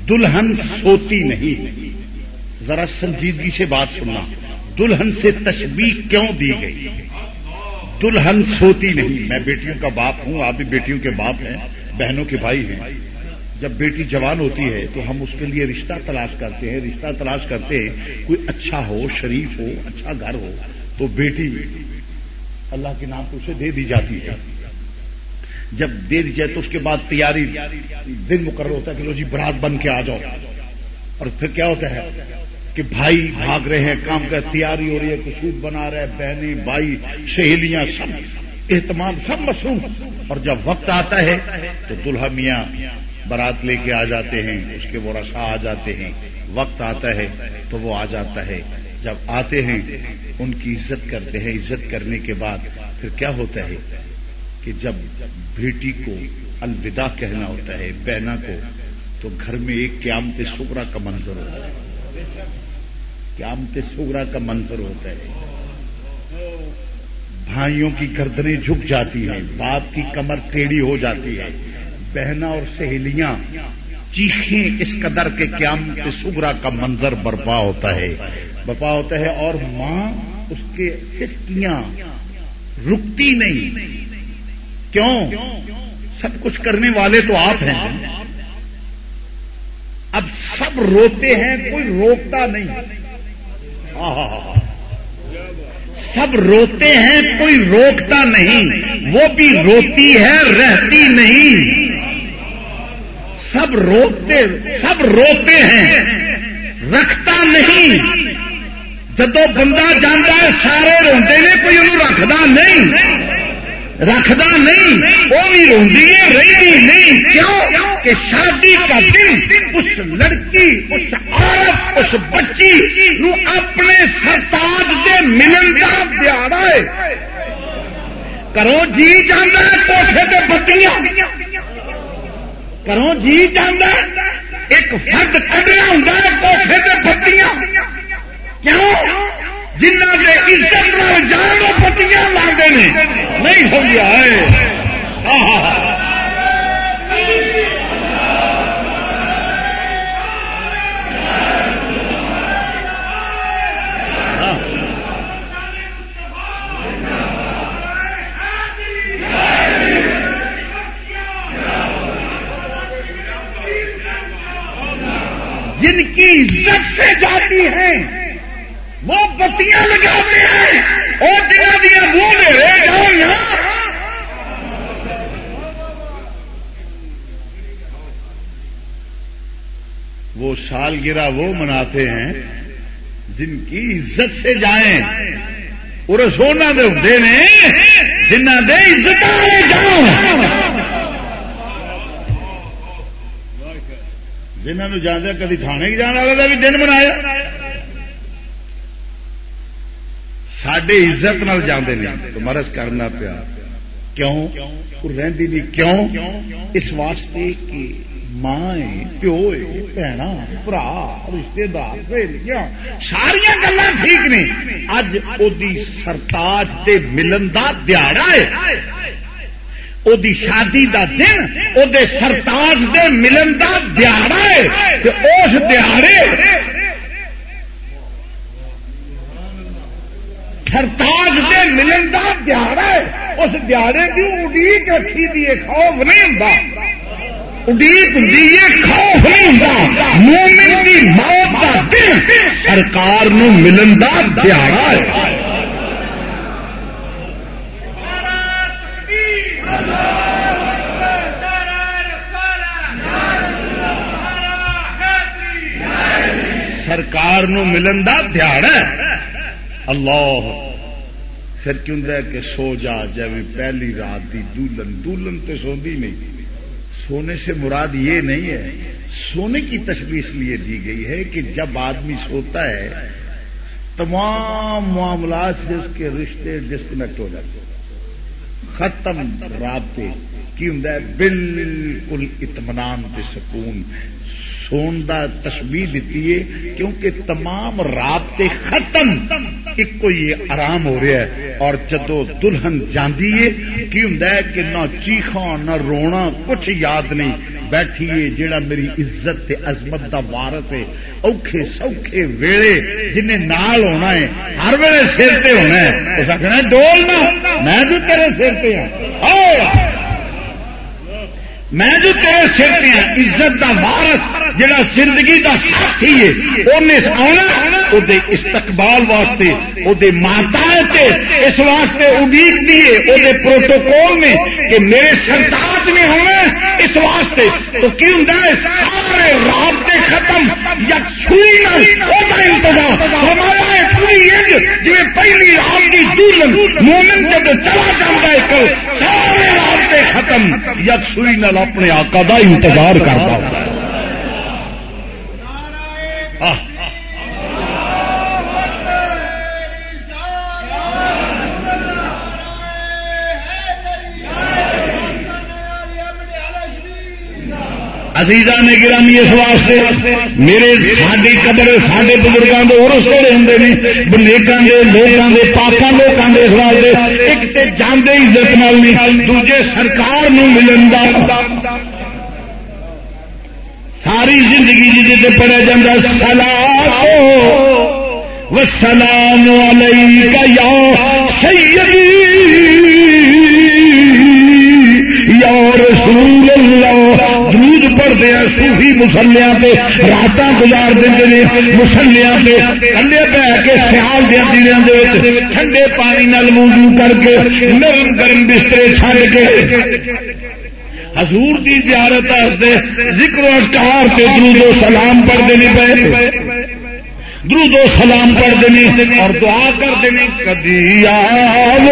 دلہن سوتی نہیں۔ ذرا سنجیدگی سے بات سننا۔ دلہن سے تشبیح کیوں دی گئی؟ دلہن سوتی نہیں۔ میں بیٹیوں کا باپ ہوں، آپ بھی بیٹیوں کے باپ ہیں، بہنوں کے بھائی ہیں۔ جب بیٹی جوان ہوتی ہے تو ہم اس کے لیے رشتہ تلاش کرتے ہیں، رشتہ تلاش کرتے ہیں، کوئی اچھا ہو، شریف ہو اچھا گھر ہو، تو بیٹی اللہ کے نام کو اسے دے دی جاتی ہے۔ جب دے دی جائے تو اس کے بعد تیاری، دن مقرر ہوتا ہے کہ لو جی برات بن کے آ جاؤ۔ اور پھر کیا ہوتا ہے کہ بھائی بھاگ رہے ہیں، کام کا تیاری ہو رہی ہے کشید بنا رہے ہیں، بہنیں، بھائی، سہیلیاں سب، اہتمام سب مصروف۔ اور جب وقت آتا ہے تو دلہا میاں برات لے کے آ جاتے ہیں، اس کے وہ رسا آ جاتے ہیں۔ وقت آتا ہے تو وہ آ جاتا ہے۔ جب آتے ہیں، ان کی عزت کرتے ہیں۔ عزت کرنے کے بعد پھر کیا ہوتا ہے؟ کہ جب بیٹی کو الوداع کہنا ہوتا ہے بہنا کو، تو گھر میں ایک قیامت سگرا کا منظر ہوتا ہے۔ قیامت سگرا کا منظر ہوتا ہے۔ بھائیوں کی گردنیں جھک جاتی ہیں، باپ کی کمر ٹیڑھی ہو جاتی ہے۔ بہنا اور سہیلیاں، چیخیں اس قدر کے قیامت سگرا کا منظر برپا ہوتا ہے۔ برپا ہوتا ہے اور ماں اس کے سسکیاں رکتی نہیں۔ کیوں؟ سب کچھ کرنے والے تو آپ ہیں۔ اب سب روتے ہیں، کوئی روکتا نہیں۔ سب روتے ہیں، کوئی روکتا نہیں۔ وہ بھی روتی ہے، رہتی نہیں۔ سب روتے سب روتے ہیں۔ رکھتا نہیں۔ جدو بندہ جانا ہے، سارے روتے نے، کوئی انہوں رکھتا نہیں۔ رکھدا نہیں وہ بھی روی ہے رہی نہیں۔ کیوں؟ کہ شادی کا دن اس لڑکی، اس عورت، اس بچی نو اپنے سرتاج کے ملن کا دیہڑا ہے۔ کرو جی جانا کوٹے کے بتیاں کرو جی جانا ایک فرد کھڑا ہوں کوٹے کے بتیاں کیوں؟ جنہ کے عزت جانو پتیاں مانگتے ہیں، نہیں سمجھا ہے۔ جن کی عزت سے جاتی ہیں وہ بتیاں لگاتے ہیں۔ اور جنہ دیا منہ میرے جاؤ وہ سال گرا وہ مناتے ہیں جن کی عزت سے جائیں۔ اور سونا دے ہوتے ہیں جنہ دے عزت جاؤ جنہوں جانے کدی تھانے کی جان والے کا بھی دن منایا۔ سڈے عزت نال جانے تو مرض کرنا پیا۔ کیوں؟ رہی نہیں۔ کیوں؟ اس واسطے کہ ماں پیو بھن برا رشتے دار ساریا گلا ٹھیک نے۔ اج وہ سرتاج کے ملن کا دہڑا ہے۔ وہ شادی دا دن وہ سرتاج دے ملن کا دہڑا ہے۔ اس دہڑے سرتاج دے ملن کا دہڑا ہے۔ اس دہڑے کی اڈیق رکھی دی خوف نہیں ہوں اڈیپ ہوں خوف نہیں ہوں مومن کی موت کا دن سرکار نو ملن کا دیہڑا ہے۔ سرکار نو ملن دا کا دہڑا اللہ پھر کیوں کہ سو جا جب پہلی رات دی دولن دولن تو سوندی نہیں۔ سونے سے مراد یہ نہیں ہے، سونے کی تشریح اس لیے دی گئی ہے کہ جب آدمی سوتا ہے، تمام معاملات سے اس کے رشتے ڈسکنیکٹ ہو جاتے ختم رابطے کی ہوں بالکل اطمینان کے سکون۔ سون کا تشبیح دیتی ہے کیونکہ تمام رابطے ختم، ایک کو یہ آرام ہو رہا ہے اور جدو دلہن جاندی ہے، کی ہوں کہ نہ چیخا نہ رونا، کچھ یاد نہیں۔ بیٹھیے جیڑا میری عزت تے عظمت دا وارث ہے۔ اوکھے سوکھے ویلے جنہیں نال ہونا ہے، ہر ویلے سر تے ہونا ہے۔ اس آخنا ڈولنا میں بھی تیرے سر تے ہوں میں جو تیرے سر پہ ہاں۔, ہاں عزت دا وارث جڑا زندگی دا ساتھی ہے انہیں آنا وہ استقبال واسطے وہ ماتا اس واسطے امید دیے وہ پروٹوکول میں کہ میرے سرتاج میں ہونا اس واسطے۔ تو کی ہوں سارے رابطے ختم یا سوئی انتظام ہمارا پوری جی پہلی رات کی دلہن مومن جب چلا جاتا ہے، کل سارے رابطے ختم یا سوئی اپنے آقا کا انتظار کرتا ہوں عزیزا نے گرامی اس واسطے۔ میرے ساری قبر سارے بزرگوں کے ارس ہوئے ہوں نے بنےکوں کے لوگوں کے پاکوں لوگوں کے اس واسطے۔ ایک تو جانے عزت نال نہیں، دوجے سرکار ملن کا ساری زندگی جی پڑھا جا سلا وہ سلام علیہ یا سیدی رسول درود پڑھتے ہیں صوفی مسلیا پہ رات گزار دیں مسلیا پہ ٹھنڈے بہ کے سیال دیا دنوں ٹھنڈے پانی نال موضوع کر کے نرم گرم بسترے چھڈ کے۔ حضور دی زیارت ذکر و اذکار تے درود و سلام پڑھتے نہیں پے درود و سلام پڑھتے ہیں اور دعا کرتے ہیں کدی آو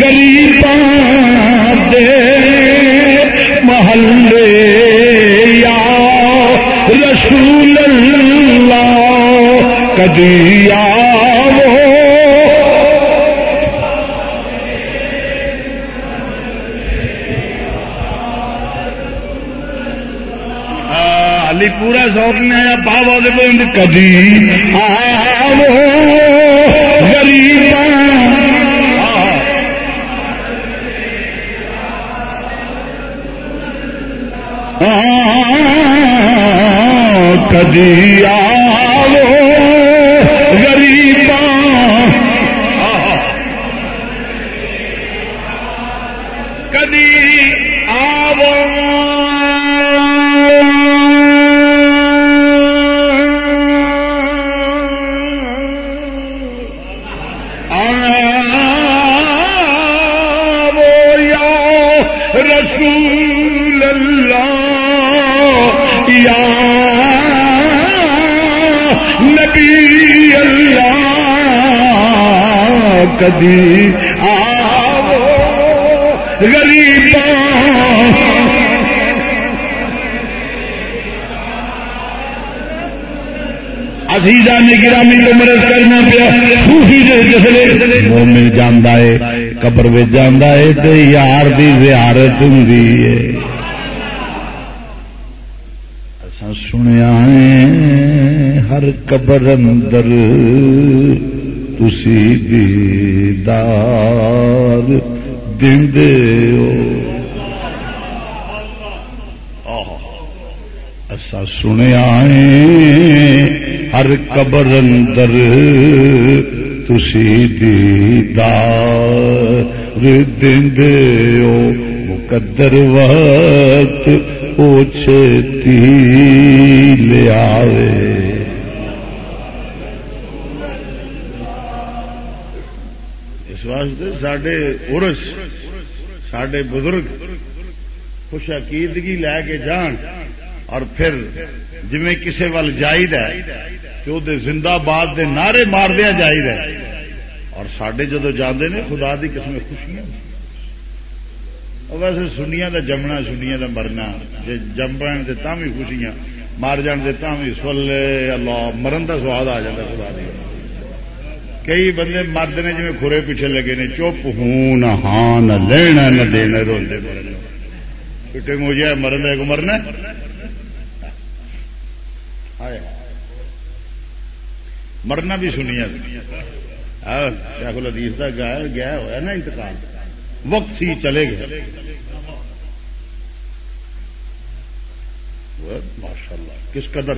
غریب دے محلے یا رسول اللہ کدی آو علی پورا سوک نے آیا بابا دے کدی آو کدی آو غریب کدی آو غریب عزیزہ نے گرامی کو مرض کرنا پیا خوشی جسلے۔ مومن ہے، قبر میں ہے تو یار دی زیارت ہوں سنیا ہر قبر اندر تسی دیدار دے ایسا سنیا ہر قبر اندر تسی دیدار دے مقدر وقت اوچے تی لیا واسطے سڈے ارس سڈے بزرگ خوش عقیدگی لے کے جان اور پھر جی کسی ول کہ وہ زندہ باد دے نعرے ماردیا جائید اور سڈے جدو جانے نے، خدا دی قسم خوشیاں۔ ویسے سنیا کا جمنا سنیا کا مرنا۔ جی جم پہن سے تم بھی خوشیاں مر جان سے بھی سولے اللہ، مرن کا سواد آ جاتا خدا دی۔ کئی بندے مرد نے جی خورے پیچھے لگے نے، چپ ہوں، نہ ہاں نہ لینا، نہ دینا، روندے پٹے مجھے مرن کو مرنا مرنا بھی سنیا۔ شیخ الحدیث کا گیا گیا ہوا نا انتقال۔ وقت سی چلے گئے۔ ماشاء اللہ کس قدر۔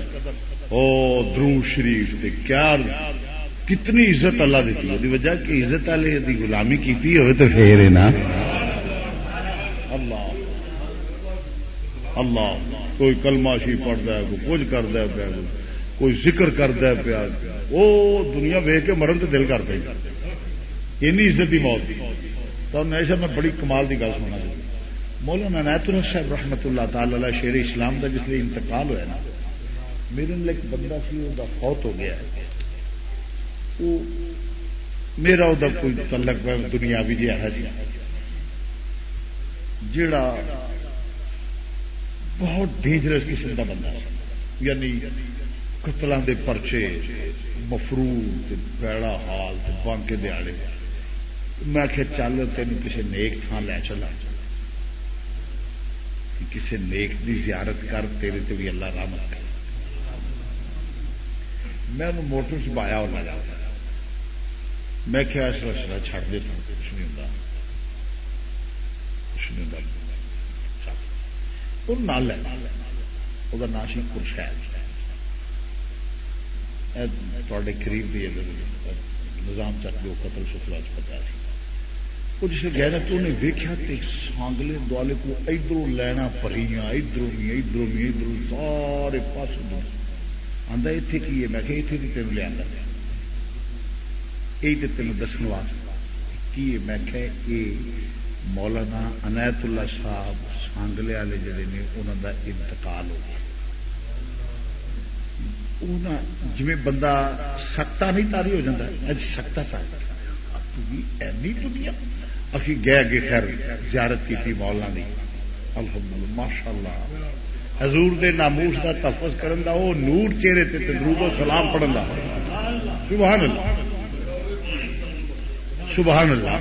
او، درو شریف کیا کتنی عزت اللہ دیتی ہے وجہ کہ عزت والے دی غلامی کی ہوئے تو پھر نا۔ اللہ۔ اللہ۔ کوئی کلمہ شی پڑھتا ہے، کوئی کچھ کرتا پیا کوئی ذکر کرتا پیا۔ وہ دنیا ویگ کے مرن تو دل کرتا ہی این عزت موت۔ تو ہمیشہ میں بڑی کمال کی گل سنا مولانا نیت صاحب رحمت اللہ تعالی شیر اسلام کا جس لیے انتقال ہوا نا، میرے ایک بندہ سی، وہ فوت ہو گیا ہے۔ میرا وہ کوئی تعلق دنیا بھی جی۔ جہا سی جڑا بہت ڈینجرس قسم کا بندہ یعنی قتل دے پرچے مفرو پیڑا حال بانکے دیاڑے میں آخیا چل تین کسی نیک تھان لے چلا۔ کسی نیک دی زیارت کر، تیرے تے بھی اللہ رحمت کر۔ میں موٹر چایا ہونا جاتا میں کیا اس رشرا چھڑ دے کچھ نہیں ہوتا۔ کچھ نہیں ہوتا۔ نہ لینا وہ نام سی کرشید تے قریب بھی نظام چک جو قتل شکلا پتا سی۔ وہ جسے گیا تو انہیں ویکیا تو سانگلے دوالے کو ادھر لینا پریاں ادھر بھی ادھر بھی ادھر سارے پاس آتا اتنے کی ہے؟ میں کہ اتنے بھی تین لیا یہ جی تو تین دسن واسطے۔ کی میں کہ یہ مولانا عنایت اللہ صاحب سانگلے والے جڑے نے انہوں کا انتقال ہو گیا۔ جی بندہ سکتا نہیں تاری ہو جاتا اج سکتا ایمی دنیا۔ ابھی گئے گے خیر زیارت کی تھی مولا دی۔ الحمد ماشاء اللہ حضور دے ناموس کا تفظ کرن دا وہ نور چہرے تے درود و سلام پڑھن دا۔ سبحان اللہ۔ سبحان اللہ۔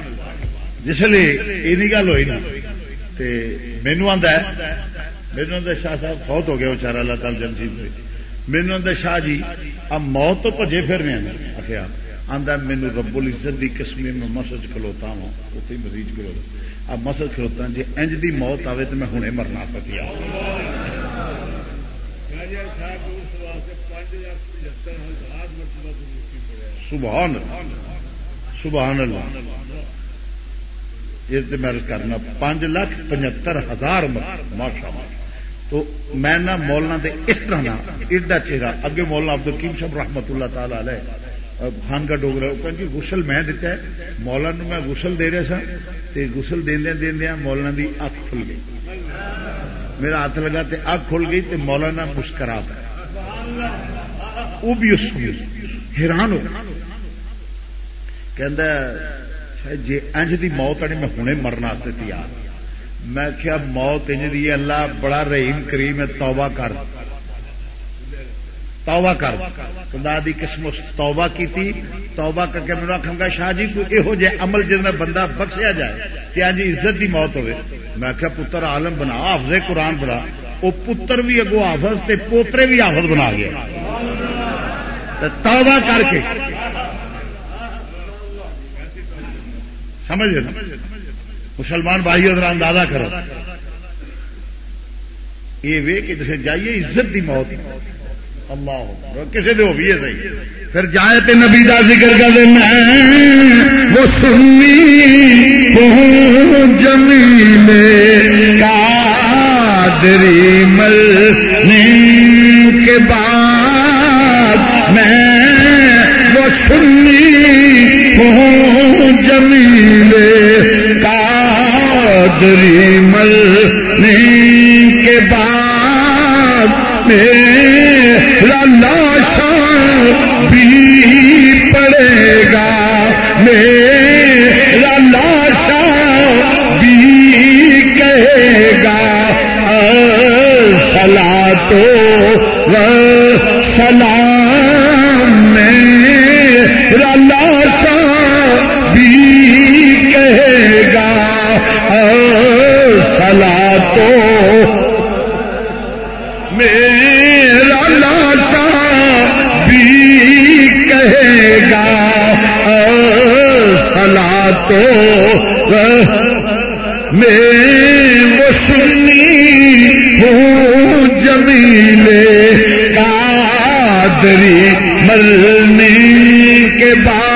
جس لیے یہ گل ہوئی نا مینو آتا ہے مینو آتا شاہ صاحب بہت ہو گیا بچارا اللہ تعالی جنسی مینو آدھا شاہ جی آ موت تو پجے پھر رہے آخیا آدھا مینو رب العزت کی قسم میں مسج کھلوتا ہوں اتنے مریض کھلوتا آ مسج کھلوتا جی انج دی موت آئے تو میں ہوں مرنا پکیا سبحان سبحان اللہ۔ یہ میں کرنا، پانچ لاکھ پچہتر ہزار ماشاء تو میں نہ مولنا دے اس طرح نہ، ایڈا چہرہ۔ اگے مولنا عبد الکیم صاحب رحمت اللہ تعالی علیہ خان کا ڈوگرا کہ جی غسل میں دیتا ہے مولا نو میں غسل دے رہا سا تے غسل دیندیا دیندیا مولانا دی اکھ کھل گئی۔ میرا ہاتھ لگا تے اکھ کھل گئی تے مولانا مسکرا پایا وہ بھی اس حیران ہو۔ کہ جی انج دی موت آنی، میں ہنے مرنا تیار ہاں۔ میں کیا موت انجری اللہ بڑا رحیم کریم ہے، توبہ کر۔ توبہ کر۔ خدا دی قسم توبہ کی تھی توبہ کر کے میرا آخا شاہ جی کو یہو جہ عمل جن میں بندہ بخشیا جائے کیا جی عزت دی موت ہوئے۔ میں کیا پتر عالم بنا، حافظ قرآن بنا۔ وہ پتر بھی اگو حافظ، تے پوترے بھی حافظ بنا گیا۔ توبہ کر کے سمجھ مسلمان بھائی ادھر اندازہ کرو۔ یہ وے کہ جسے جائیے عزت دی موت۔ اللہ کسی دے ہو بھی صحیح؟ پھر جائے تے نبی دا ذکر کر دے میں۔ وہ سنی وہ جمیلے قادری کے بعد میں وہ سنی ہوں جمیل قادری ملنے کے بعد میرا لاشا بھی پڑے گا۔ میرا لاشا بھی کہے گا۔ سلا تو سلام میرا لاشا بھی کہے گا سلا تو میرا لاشا بھی کہے گا سلا تو میں وہ سنی ہوں جمیلے قادری مرنے کے بعد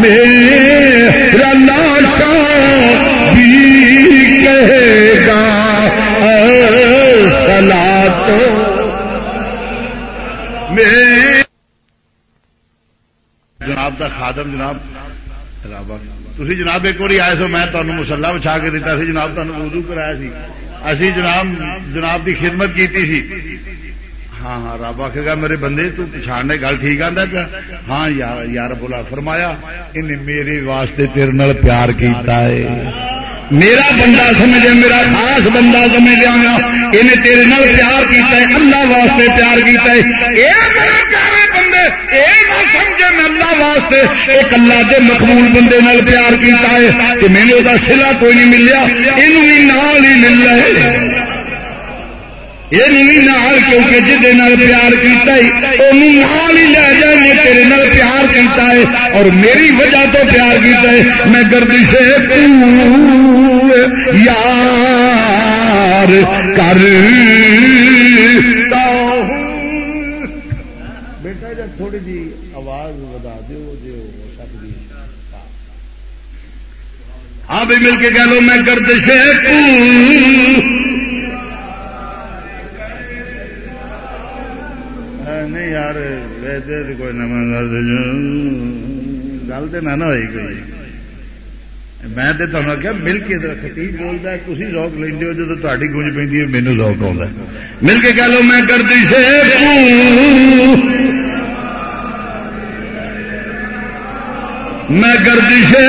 میرا لاشا بھی کہے گا سلا تو جناب کا خادم، جناب۔ جناب تھی جناب ایک بار آئے سو، میں تمہیں مسلا بچھا کے دیتا سی، جناب تمہیں وضو کرایا سی۔ اسی جناب جناب کی خدمت کی ہاں ہاں رب آخے گا، میرے بندے، تو پچھاڑنے گل ٹھیک آتا پیا۔ ہاں یار یار بولا فرمایا ان میرے واسطے تیرے نال پیار کیتا ہے۔ میرا بندہ سمجھے میرا خاص بندہ سمجھ لیا انہیں تیرے نال پیار کیتا ہے، اللہ واسطے پیار کیتا ہے۔ اے میرے پیارے بندے، اے نہ سمجھے میں اللہ واسطے، ایک اللہ دے مقبول بندے نال پیار کیتا ہے کہ میں نے وہ سلا کوئی نہیں ملیا یہ نال ہی مل رہے یہ نہیں نال کیونکہ جہد پیار کیتا ہے نال ہی لے جائے تیرے نال پیار کیتا ہے۔ اور میری وجہ تو پیار کیتا ہے میں گردی سے یار کر بیٹا جب تھوڑی جی آواز بتا دو جی ہو سکتی ہاں بھی مل کے کہہ لو میں گردش نہیں یار ویسے کوئی نو گل تو نہ ہوئی کوئی میں تو تمہیں آخیا مل کے خطیب بولتا تھی روک لیندے ہو جب تاری گونج پہ مینو روک آتا مل کے کہہ لو میں کرتی سے میں گردی سے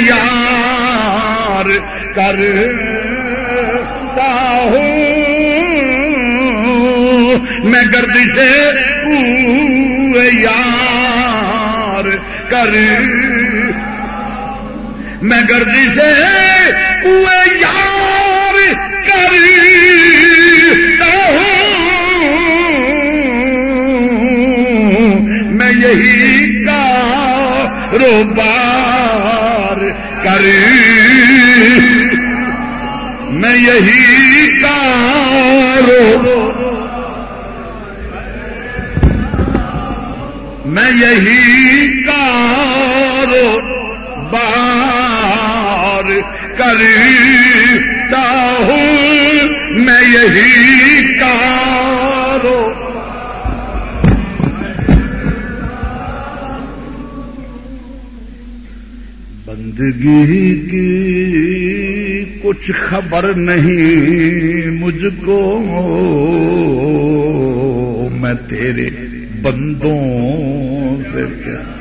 یار کرتا گردی سے یار کر۔ میں گردی سے یار کر۔ میں یہی کاروبار کر۔ میں یہی کارو بندگی کی کچھ خبر نہیں مجھ کو میں تیرے بندوں سے کیا۔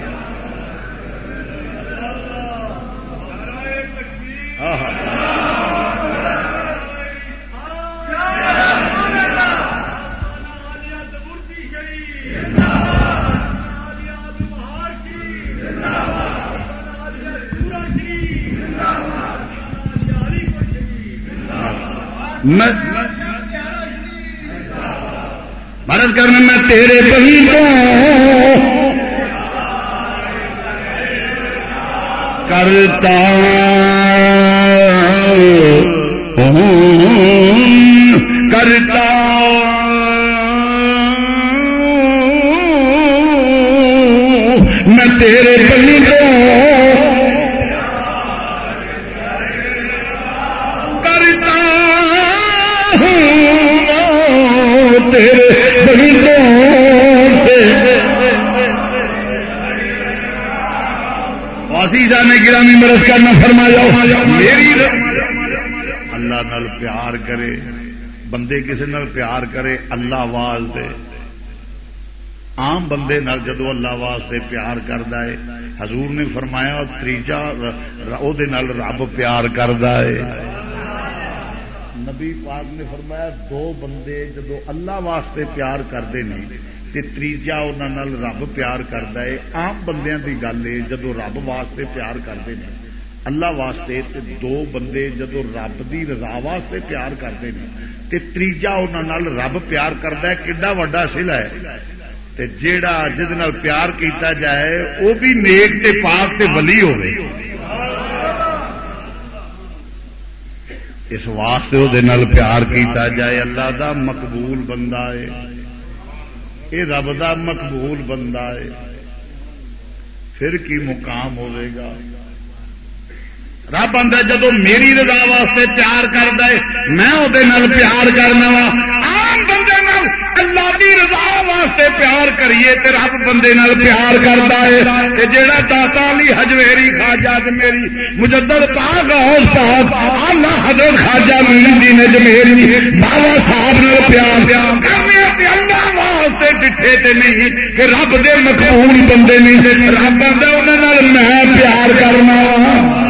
مدد کرنا میں تیرے بہی کو کرتا کرتا گرامی مرض کرنا فرمایا، میری اللہ نال پیار کرے، بندے کسی نال پیار کرے، اللہ آواز دے عام بندے نال جدو اللہ واسطے پیار کرتا ہے، حضور نے فرمایا تیجا رب پیار کرتا ہے۔ نبی پاک نے فرمایا، دو بندے جدو اللہ واسطے پیار کرتے ہیں تیجا انہوں رب پیار کرتا ہے۔ آم بندیاں دی گل ہے جدو رب واسطے پیار کرتے ہیں۔ اللہ واسطے تے دو بندے جدو رب دی رضا واسطے پیار کرتے ہیں تے تیجا انہوں رب پیار کرتا ہے کڈا وا سلا ہے۔ تے جیڑا جد پیار کیتا جائے وہ بھی نیک تے پاک تے ولی ہوئے اس واسطے وہ پیار کیتا جائے، اللہ دا مقبول بندہ ہے۔ یہ رب دا مقبول بندہ ہے۔ پھر کی مقام ہوئے گا؟ رب آدھا جدو میری رضا واسطے پیار کرتا ہے، میں وہ پیار کرنا وا۔ آم بندے اللہ کی رضا واسطے پیار کریے تے رب بندے نال پیار کرتا ہے۔ جہاں داتا علی ہجویری خاجا میری مجدد پاک ہوس پاک اللہ حضرت خاجا جی میری نے جمیری بابا صاحب نال پیار کرنے تے اللہ واسطے ڈٹھے تے نہیں کہ رب دے مقبول بندے نہیں۔ رب آدھا انہوں میں پیار کرنا وا۔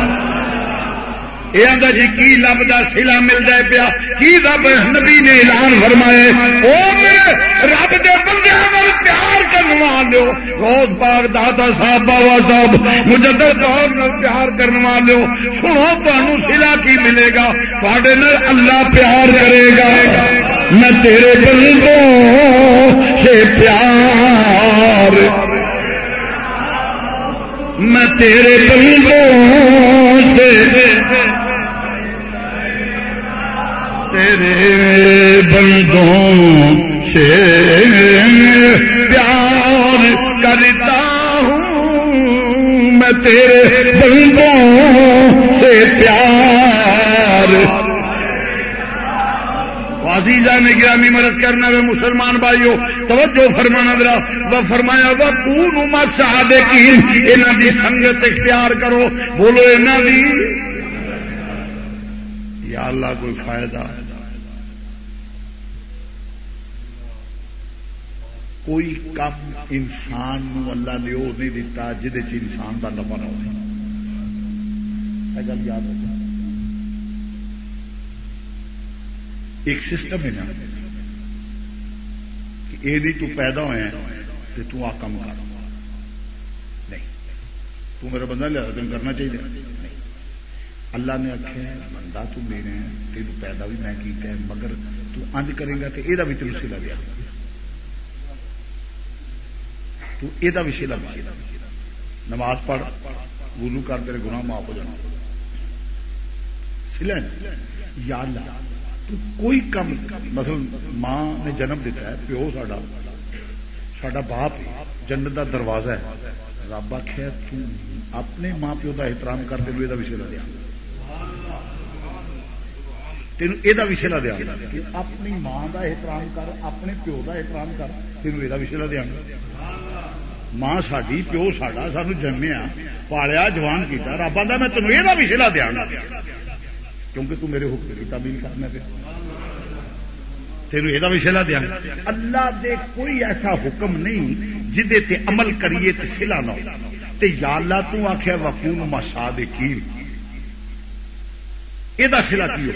یہ آتا جی کی لب کا سلا ملتا پیا؟ کی رب نبی نے اعلان فرمائے وہ رب کے بندے پیار کروا لو روز پاک دادا صاحب، بابا صاحب مجدر دور پیار کروا لو سنو تمہوں سلا کی ملے گا؟ تے اللہ پیار کرے گا۔ میں تیرے بندوں سے پیار میں تیرے بندوں سے تیرے بندوں سے پیار کرتا ہوں۔ میں تیرے بندوں سے پیار۔ عزیزہ نے گرامی مرض کرنا وہ مسلمان بھائیو، توجہ فرمانا درا وہ فرمایا، وہ پور شہاد کی یہاں کی سنگت اختیار کرو۔ بولو یہاں دی۔ یا اللہ، کوئی فائدہ ہے؟ کوئی کم انسان نو اللہ نے وہ نہیں دتا جہد انسان کا نفا نہ ہو گل یاد رکھنا ایک سسٹم ہے نا کہ یہ تو پیدا ہوا تو تو آ کم کر۔ نہیں۔ تو میرا بندہ لیا تین کرنا چاہیے۔ نہیں اللہ نے آخیا بندہ تو میرے تین پیدا بھی میں کیتا ہے، مگر تو انج کرے گا تو یہ بھی تین سلا گیا۔ تو یہ وشے نماز پڑھ گولو کر تیرے گنا معاف ہو جانا۔ یا اللہ، تو کوئی کم مثلا ماں نے جنم دیتا ہے، پیو ساڈا ساڈا باپ جنت دا دروازہ ہے۔ رب آخیا اپنے ماں پیو دا احترام کر تین یہ وشے دیا۔ تین یہ وشے دیا۔ اپنی ماں دا احترام کر، اپنے پیو دا احترام کر۔ تین یہ وشے لا دیا ماں ساری پیو ساڈا سانو جمیا پالیا جوان کیا رب آتا میں تینوں یہ بھی سلا دیا کیونکہ تو میرے حکم کی تعمیل کرنا پیا تینوں یہ بھی سلا دیا اللہ دے کوئی ایسا حکم نہیں جہد عمل کریے تو سلا نہ تے یا اللہ تو آخیا وقون مسا دے کی یہ سلا کی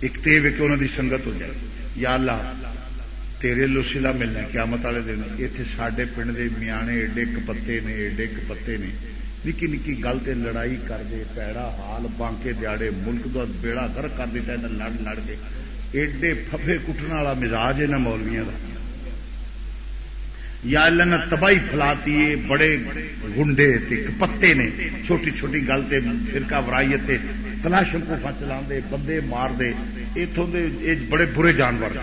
ایک تے کہ انہوں کی سنگت ہو جائے۔ یا اللہ، تیرے لوسیلا ملنا قیامت والے دن۔ اتنے سڈے پنڈ کے میانے ایڈے کپتے نے، ایڈے کپتے نے۔ نکی نکی گل سے لڑائی کرتے پیڑا حال بانکے دیاڑے، ملک کا بیڑا گر کر دیتا لڑ لڑ کے ایڈے ففے کٹن والا مزاج ہے مولویا کا یا اللہ نے تباہی فلاتی ہے، بڑے گنڈے پتے نے، چھوٹی چھوٹی گل سے فرقہ برائیت کلاشن کوفا چلا بندے مار دے اتوں دے بڑے برے جانور۔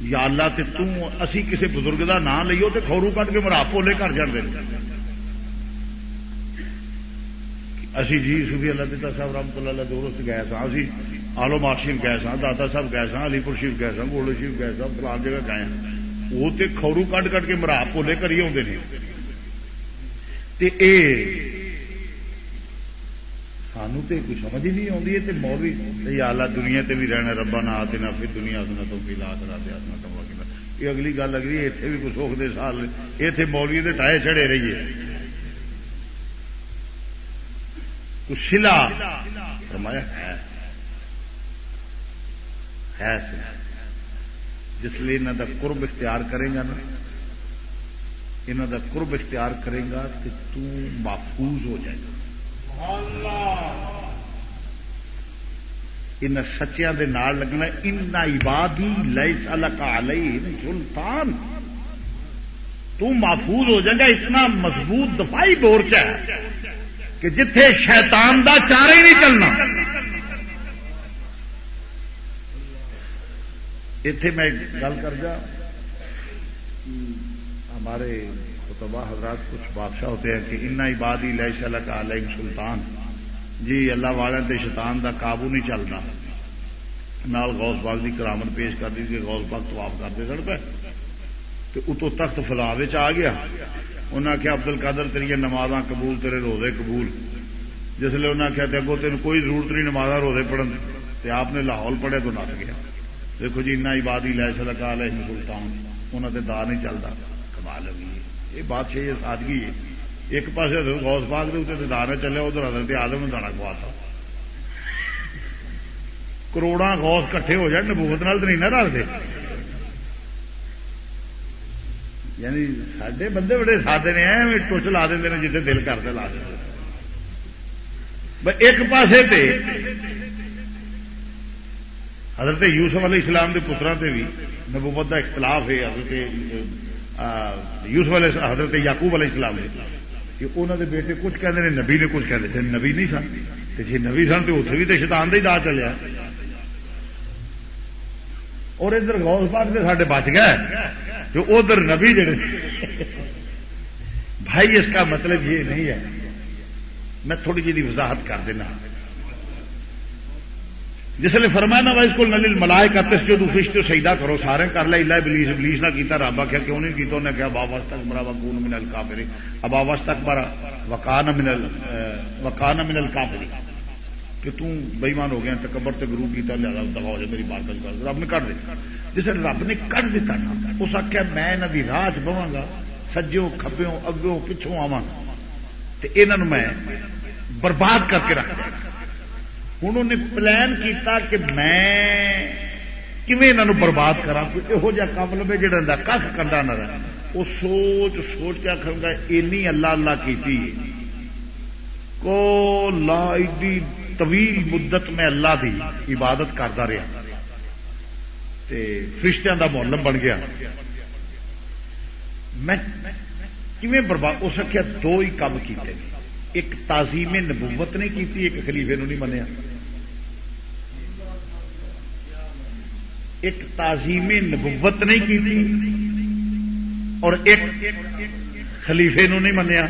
یا اللہ تے اسی کسی بزرگ کا نام لیو تو کھورو کٹ کے مرا، پولے کر جانے اسی جی سبھی اللہ دتا صاحب رحمت اللہ دورست گئے سا اسی آلو مارشیف گئے سا داتا صاحب گئے سا علی پور شریف گئے سا گولڈ شریف گئے سا فلان جگہ گئے ہیں۔ وہ تو خورو کٹ کٹ کے مرا پونے کری آتے ہیں سانو تو کچھ سمجھ ہی نہیں آتی ہے موری آلہ دنیا تے بھی رہنا ربا نہ آتے نہ پھر دنیا سنا تو لا کرا دیا یہ اگلی گل اگلی اتنے بھی کچھ سوکھ دے سال اتنے مولی کے ٹائے چڑے رہیے۔ کچھ شلا فرمایا ہے۔ ہے جس لیے انہوں کا قرب اختیار کرے گا نا انہوں کا قرب اختیار کرے گا کہ تو محفوظ ہو جائے گا۔ ان سچیا لگنا ان عبادی لئی سلکا لئی سلطان۔ تو محفوظ ہو جائے گا، اتنا مضبوط دفاعی دور چ کہ جتھے شیطان دا چار ہی نہیں چلنا۔ اتے میں گل کر جا۔ ہمارے خطبہ حضرات کچھ بادشاہ ہوتے ہیں کہ ان عباد ہی لہ شل کا علیہ سلطان۔ جی اللہ والے دے شیطان دا قابو نہیں چلتا۔ نال غوث باغ کی کرامت پیش کر دی کہ غوث باغ تو آپ کرتے سڑ پہ اتو تخت فلا آ گیا۔ انہیں آخیا ابدل قادر تیریا نماز قبول، تیرے روزے قبول۔ جسے انہیں آخیا اگوں تین کوئی ضرورت نہیں نماز روزے پڑھن آپ نے لاہور پڑھے تو نس گیا۔ دیکھو جی اتنا عبادی لے سلکا لے سلطان انہوں نے دا نہیں چلتا کمال ہوگی یہ بادشاہ یہ سادگی ہے۔ ایک پاس غوث باغ کے اتنے دار چلے، ادھر حضرت آدم نے دانا کھواتا کروڑا غوث کٹھے ہو جائے، نبوت نال تو نہیں نہ رلتے یعنی سڈے بندے بڑے سادے نے، ایویں ٹوچ لا دیں جتنے دل کرتے لا دیں ایک پاسے تے حضرت یوسف علیہ اسلام کے پترا سے بھی نبوت کا اختلاف ہے، حضرت یوسف علیہ حضرت یعقوب علیہ السلام کہ انہوں نے بیٹے کچھ کہتے ہیں نبی نے کچھ کہتے تھے نبی نہیں سن جی نبی سن تو اتنے بھی تو شیطان کا ہی دا چلیا اور ادھر غوث پاک سے سارے بچ گئے، جو ادھر نبی جڑے بھائی، اس کا مطلب یہ نہیں ہے۔ میں تھوڑی جی وضاحت کر دینا۔ جس نے فرمایا وائس کو نل ملائے کرتے جو فش تو سیدا کرو سارے کر لیا الا بلیس بلیس نہ کیتا، رب آخیا کیوں نہیں کیتا؟ انہیں کہا، بابا تک مرا وکون من الکافری اب آواز تک مرا وکان من وکان من الکافری کہ تم بےمان ہو گیا، تکبر تے گرو کیتا لیا دبا ہو جائے میری بات کر رب نے کٹ دیا جس رب نے کٹ دیتا نا، اس آخیا میں انہوں کی راہ چ بوا گا سجوں کبوں اگوں پچھوں آوا تو میں برباد کر کے رکھ دیا۔ ہوں انہیں پلان کیتا کہ میں کھے برباد کرا کوئی یہو جہ کام لگے جہاں کھ کنڈا نہ رہے۔ وہ سوچ سوچ کے آخر گا، اینی اللہ اللہ کی کو لا ایڈی طویل مدت میں اللہ دی عبادت کرتا رہا۔ فرشتوں کا محلم بن گیا۔ میں برباد ہو سکیا دو ہی کام کیتے۔ ایک تازیم نبوت نے کی ایک خلیفے نہیں منیا۔ ایک تازیم نبوت نہیں کی اور ایک خلیفے نہیں منیا۔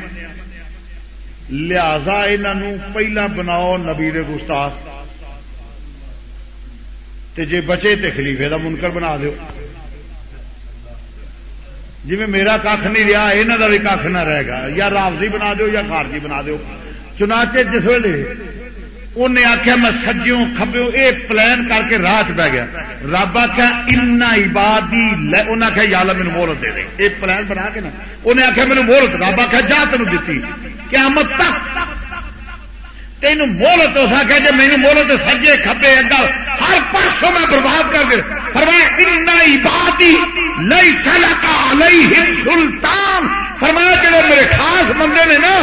لہذا انہوں پہلا بناؤ نبی گستاخ۔ جے بچے تے خلیفے دا منکر بنا دیو۔ جی میرا کھ نہیں رہا یہاں کا بھی کھ نہ رہے گا۔ یا رابضی بنا دو یا خارجی بنا دو چنانچہ جس ویلے انہیں آخیا میں سجیوں کبیوں یہ پلان کر کے راہ چ گیا۔ رب آخیا ان عبادی انہیں آخیا یار میرے مہلت دے دے۔ ایک پلان بنا کے نا۔ انہیں آخیا میرے مہلت، رب آخیا جا تین دیتی قیامت تک تین مہلت ہو سکے جی میری مہلت سجے کھبے اگا۔ ہر پرسوں میں برباد کر کے فرمایا ان عبادی لئی سلکا علیہ سلطان. فرمایا، جڑے میرے خاص بندے نے نا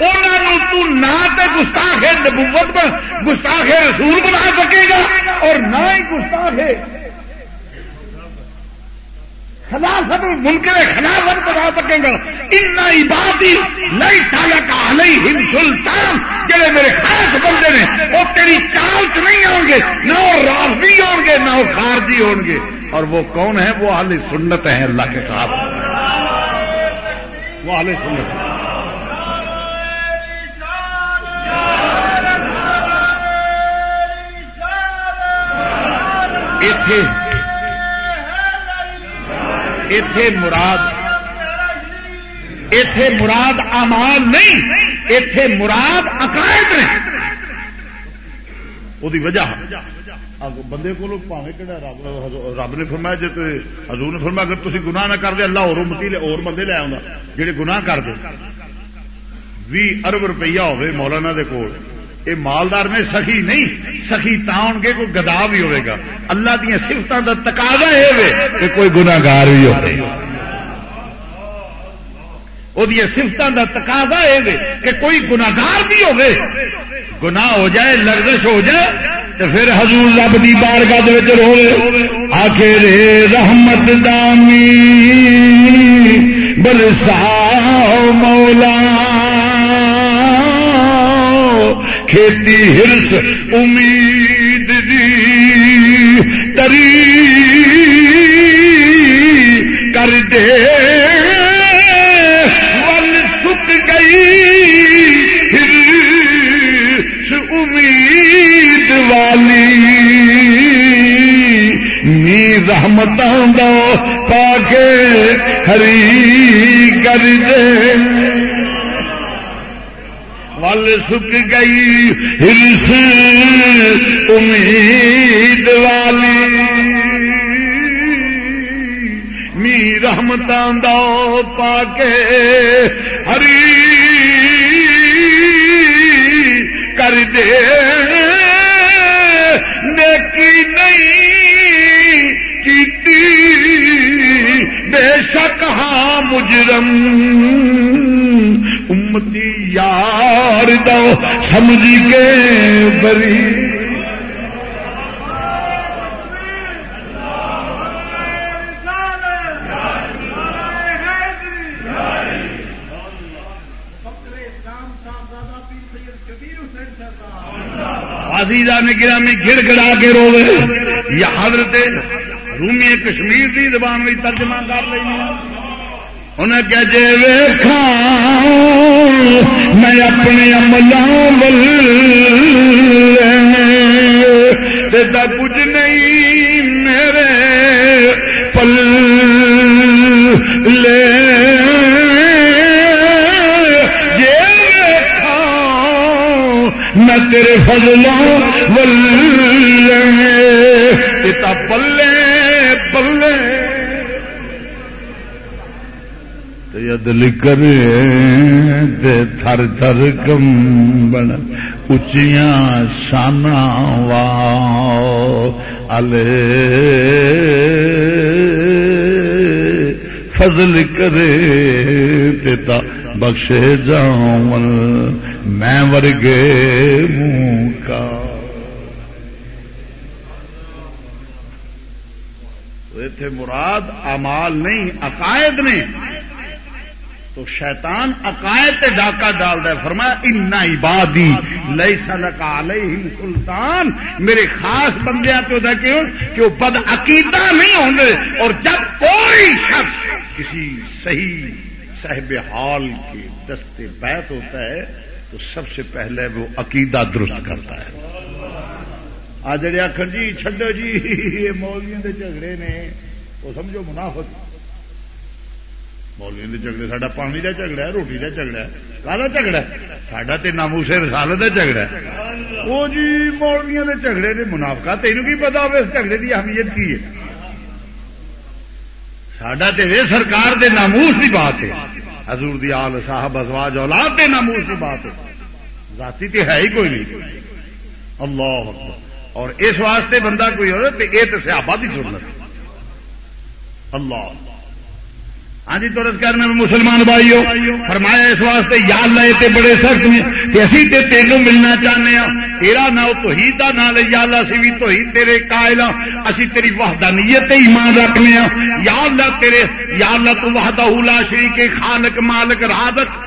انہوں تو نہ تے گستاخ نبوت پر گستاخ رسول بنا سکے گا اور نہ ہی گستاخ خلافت منکر خلافت بنا سکے گا ان عبادی نئی سال کا نہیں ہند سلطان۔ جڑے میرے خاص بندے نے، وہ تیری چال چ نہیں آؤ گے، نہ وہ رافی ہو گے، نہ وہ خارجی ہو گے۔ اور وہ کون ہے وہ علی سنت ہے اللہ کے خاص۔ وہ علی سنت ہے اتے مراد اتے مراد امال نہیں اتے مراد عقائد نے وہ وجہ۔ بندے کو رب نے فرمایا جی حضور نے فرمایا، اگر تھی گناہ نہ کرتے اللہ اور متی اور بندے لے آؤں جہے گناہ کرتے بھی ارب روپیہ ہوے مولانا دے کول۔ یہ مالدار میں سخی نہیں، سخی تاؤن گے کوئی گدا بھی ہوئے گا۔ اللہ دیا سفتوں کا تقاضا یہ کہ کوئی گناگار بھی ہو سفتوں کا تقاضا یہ کہ کوئی گناگار بھی ہوے گناہ ہو جائے، لرزش ہو جائے تو پھر حضور رب کی بارگاہ رو آخر رحمت دامی برسا مولا۔ کھیتی ہرس امید دی۔ تری کر دے۔ ول سک گئی۔ ہرس امید والی۔ نی رحمت دو پا کے ہری کر دے۔ ول سک گئی، ہرس امید والی۔ می رحمت پا کے ہری کر دے۔ نیکی نہیں کیتی، بے شک ہاں مجرم۔ امتی یار دو سمجھ کے بری۔ عزیزہ نے گرا میں گڑ گڑا کے رو یا حضرت رومی کشمیر کی زبان میں ترجمہ کر رہی ہے انہیں کہ ویخا میں اپنے عملوں بل کچھ نہیں میرے پل لے۔ جی میں تیرے فضلوں بل پلے دل کرے تھر تھر کمبن اچیاں شانا وا فضل کرے تا بخشے جاؤ میں ورگے منہ کا مراد امال نہیں، عقائد نے تو شیطان عقائد تے ڈاکہ ڈال ہے فرمایا ان عبادی لئی سلک علیہ سلطان. میرے خاص بندے ہوتا کیوں؟ کہ وہ بد عقیدہ نہیں ہوں گے اور جب کوئی شخص کسی صحیح صاحب حال کے دستے بیت ہوتا ہے، تو سب سے پہلے وہ عقیدہ درست کرتا ہے۔ آ جڑے آخر جی چڈو جی یہ مولویوں کے جھگڑے نے، وہ سمجھو منافق مولوی کے جھگڑے ساڈا پانی کا جھگڑا ہے روٹی کا جھگڑا ہے کالا جھگڑا ہے ساڈا تو نامو سے رسال کا جھگڑا ہے وہ جی مولویا کے جھگڑے نے منافقہ تینوں کی پتا ہو اس جھگڑے کی اہمیت کی ہے ساڈا تو یہ سرکار دے ناموس کی بات ہے حضور دی آل صاحب ازواج اولاد دے ناموس کی بات ہے ذاتی تو ہے ہی کوئی نہیں اللہ اور اس واسطے بندہ کوئی ہو تو یہ تو سیابا کی ضرورت اللہ ہاں جی ترس کرنے میں مسلمان بھائیو، فرمایا اس واسطے یاد لائے تے بڑے سخت نے کہ اسی تے تینوں ملنا چاہنے ہاں۔ تیرا نا تو ہی دا نا لے یا اللہ سی بھی تو ہی تیرے قائل ہاں۔ اسی تیری وحدانیت تے ایمان رکھنے ہاں۔ یا اللہ تیرے، یا اللہ تو وحدہ لا شریک، خالق، مالک، رازق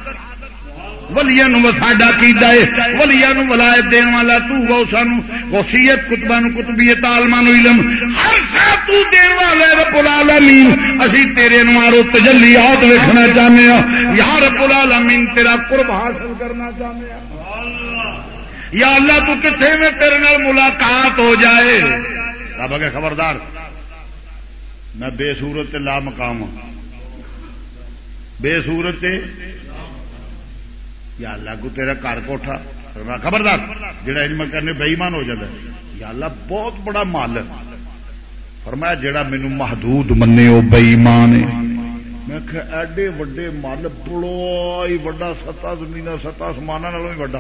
ولیا ساڈا کیتا ہے ولیا ولایت دین والا تو سان وسیعت کتبا نو کتبیت آلما نو علم۔ ہر شا دین والا رب العالمین۔ اسی تیرے نوارو تجلیات ویکھنا چاہنے ہاں یا رب العالمین، تیرا قرب حاصل کرنا چاہنے ہاں یا اللہ، تو کتنے میں تیرے نال ملاقات ہو جائے۔ رب کے خبردار۔ میں بے سورت لا مقام ہاں۔ بے سورت یا اللہ کو تیرا گھر کوٹھا۔ خبردار جہاں علم کرنے بےمان ہو جاتا یا اللہ بہت بڑا مال فرمایا، جڑا مینو محدود منے وہ بےمان میں ایڈے وڈے مل بڑا ہی وڈا ستا زمین ستا سمانا بھی وڈا۔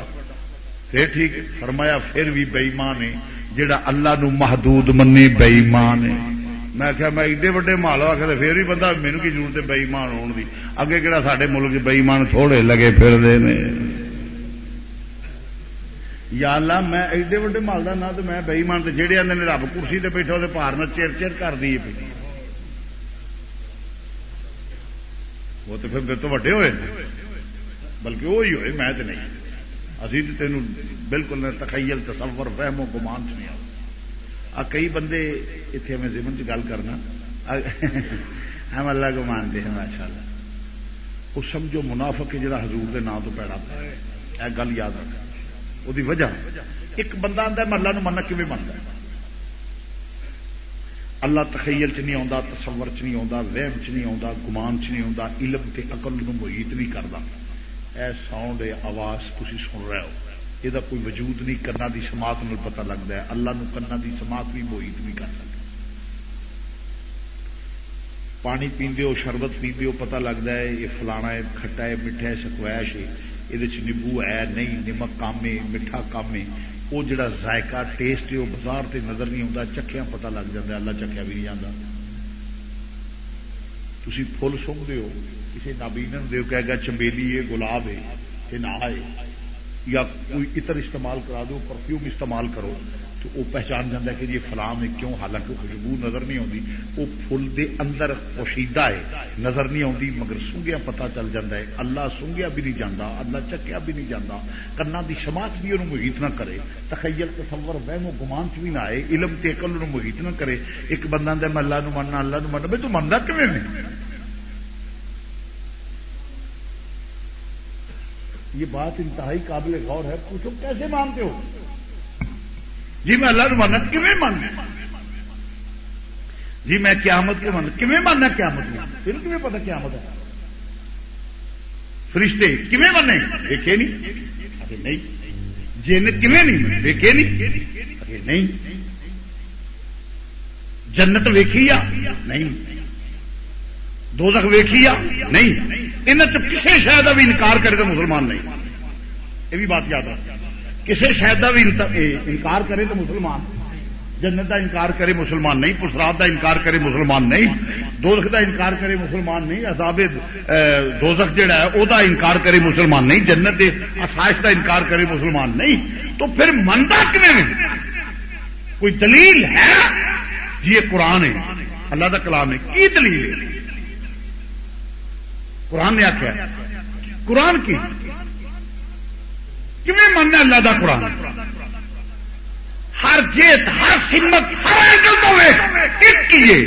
پھر ٹھیک فرمایا، پھر بھی بےمان ہے۔ جڑا اللہ نو محدود منے بےمان ہے۔ میں آخیا میں ایڈے وڈے مال آخر پھر بھی بندہ مینو کی ضرورت ہے بئیمان ہونے کی اگے کہڑا سارے ملک بئیمان تھوڑے لگے پھرتے ہیں یا اللہ، میں ایڈے وڈے مال کا نہ تو میں بئیمان سے جہے آدھے رب کرسی سے بیٹھا وہ پار میں چیر چیر کر دی پی وہ تو پھر میرے تو وڈے ہوئے۔ بلکہ وہی ہوئے، میں تو نہیں۔ ابھی تو تینوں بالکل تخیل، تصور فہم و گمان چ نہیں آ، کئی بندے اتنے میں زمن چ گل کرنا۔ ہم اللہ کو مانتے ہیں ماشاء اللہ وہ سمجھو منافق ہے جڑا حضور کے نام تو پیڑا یہ گل یاد رکھ۔ وہ وجہ۔ ایک بندہ آتا ہے اللہ من کیون منتا اللہ تخیل چ نہیں آتا تصور چ نہیں آتا وہم چ نہیں آتا گمان چ نہیں آتا علم کے اقل محیط نہیں کرتا اے ساؤنڈ آواز تھی سن رہے ہو۔ یہ کوئی وجود نہیں کرنا دی سماعت میں پتا لگتا ہے اللہ نو کرنا دی سماعت بھی موہیت نہیں کر سکتا پانی پیندے ہو شربت پیندے ہو پتا لگتا ہے یہ فلانا ہے کھٹا ہے میٹھا ہے سکویش ہے یہ نبو ہے نہیں نمک کام ہے میٹھا کام ہے وہ جڑا ذائقہ ٹیسٹ ہے وہ بازار سے نظر نہیں آتا چکھیا پتا لگ جاتا اللہ چکھیا بھی نہیں آتا تھی فل سونگتے ہو کسی نابین دو کہ گا چمبیلی ہے گلاب ہے کہ نہ ہے یا کوئی عطر استعمال کرا دو پرفیوم استعمال کرو، تو وہ پہچان جاتا ہے کہ یہ فلام ہے، کیوں؟ حالانکہ خوشبو نظر نہیں آتی، وہ فل دے اندر پوشیدہ ہے، نظر نہیں آتی، مگر سونگیا پتا چل جاتا ہے، اللہ سونگیا بھی نہیں جانا اللہ چکیا بھی نہیں جانا کنا دی سماعت بھی انہوں محیط نہ کرے، تخیل تصور وہم و گمان چ بھی نہ آئے، علم تیکل انہوں محیط نہ کرے، ایک بندہ میں اللہ نو مننا اللہ نو مننا بھائی تو منتا کیون یہ بات انتہائی قابل غور ہے، پوچھو کیسے مانتے ہو؟ جی میں اللہ ماننا کیون ماننا جی میں قیامت کے ماننا کیون ماننا قیامت میں؟ پھر کیون پتا قیامت ہے؟ فرشتے کیون مانے دیکھے نہیں۔ ابھی نہیں۔ جن کیون نہیں دیکھے نہیں۔ ابھی نہیں۔ جنت ویکھی یا نہیں؟ دوزخ ویکھی نہیں. ان کسی شہر کا بھی انکار کرے تو مسلمان نہیں. یہ بھی بات یاد رکھ. کسی شہر کا بھی انکار کرے تو مسلمان. جنت کا انکار کرے مسلمان نہیں پسرات کا انکار کرے مسلمان نہیں، دوزخ کا انکار کرے مسلمان نہیں، عذاب دوزخ جہا ہے وہ انکار کرے مسلمان نہیں، جنت آسائش کا انکار کرے مسلمان نہیں. تو پھر منتا کھے کوئی دلیل ہے؟ جی یہ قرآن ہے، اللہ کا کلام ہے، کی دلیل ہے؟ قرآن نے آخیا قرآن کی۔ ماننا اللہ دا قرآن؟ ہر جیت، ہر سمت، ہر اینگل تو ایک کیے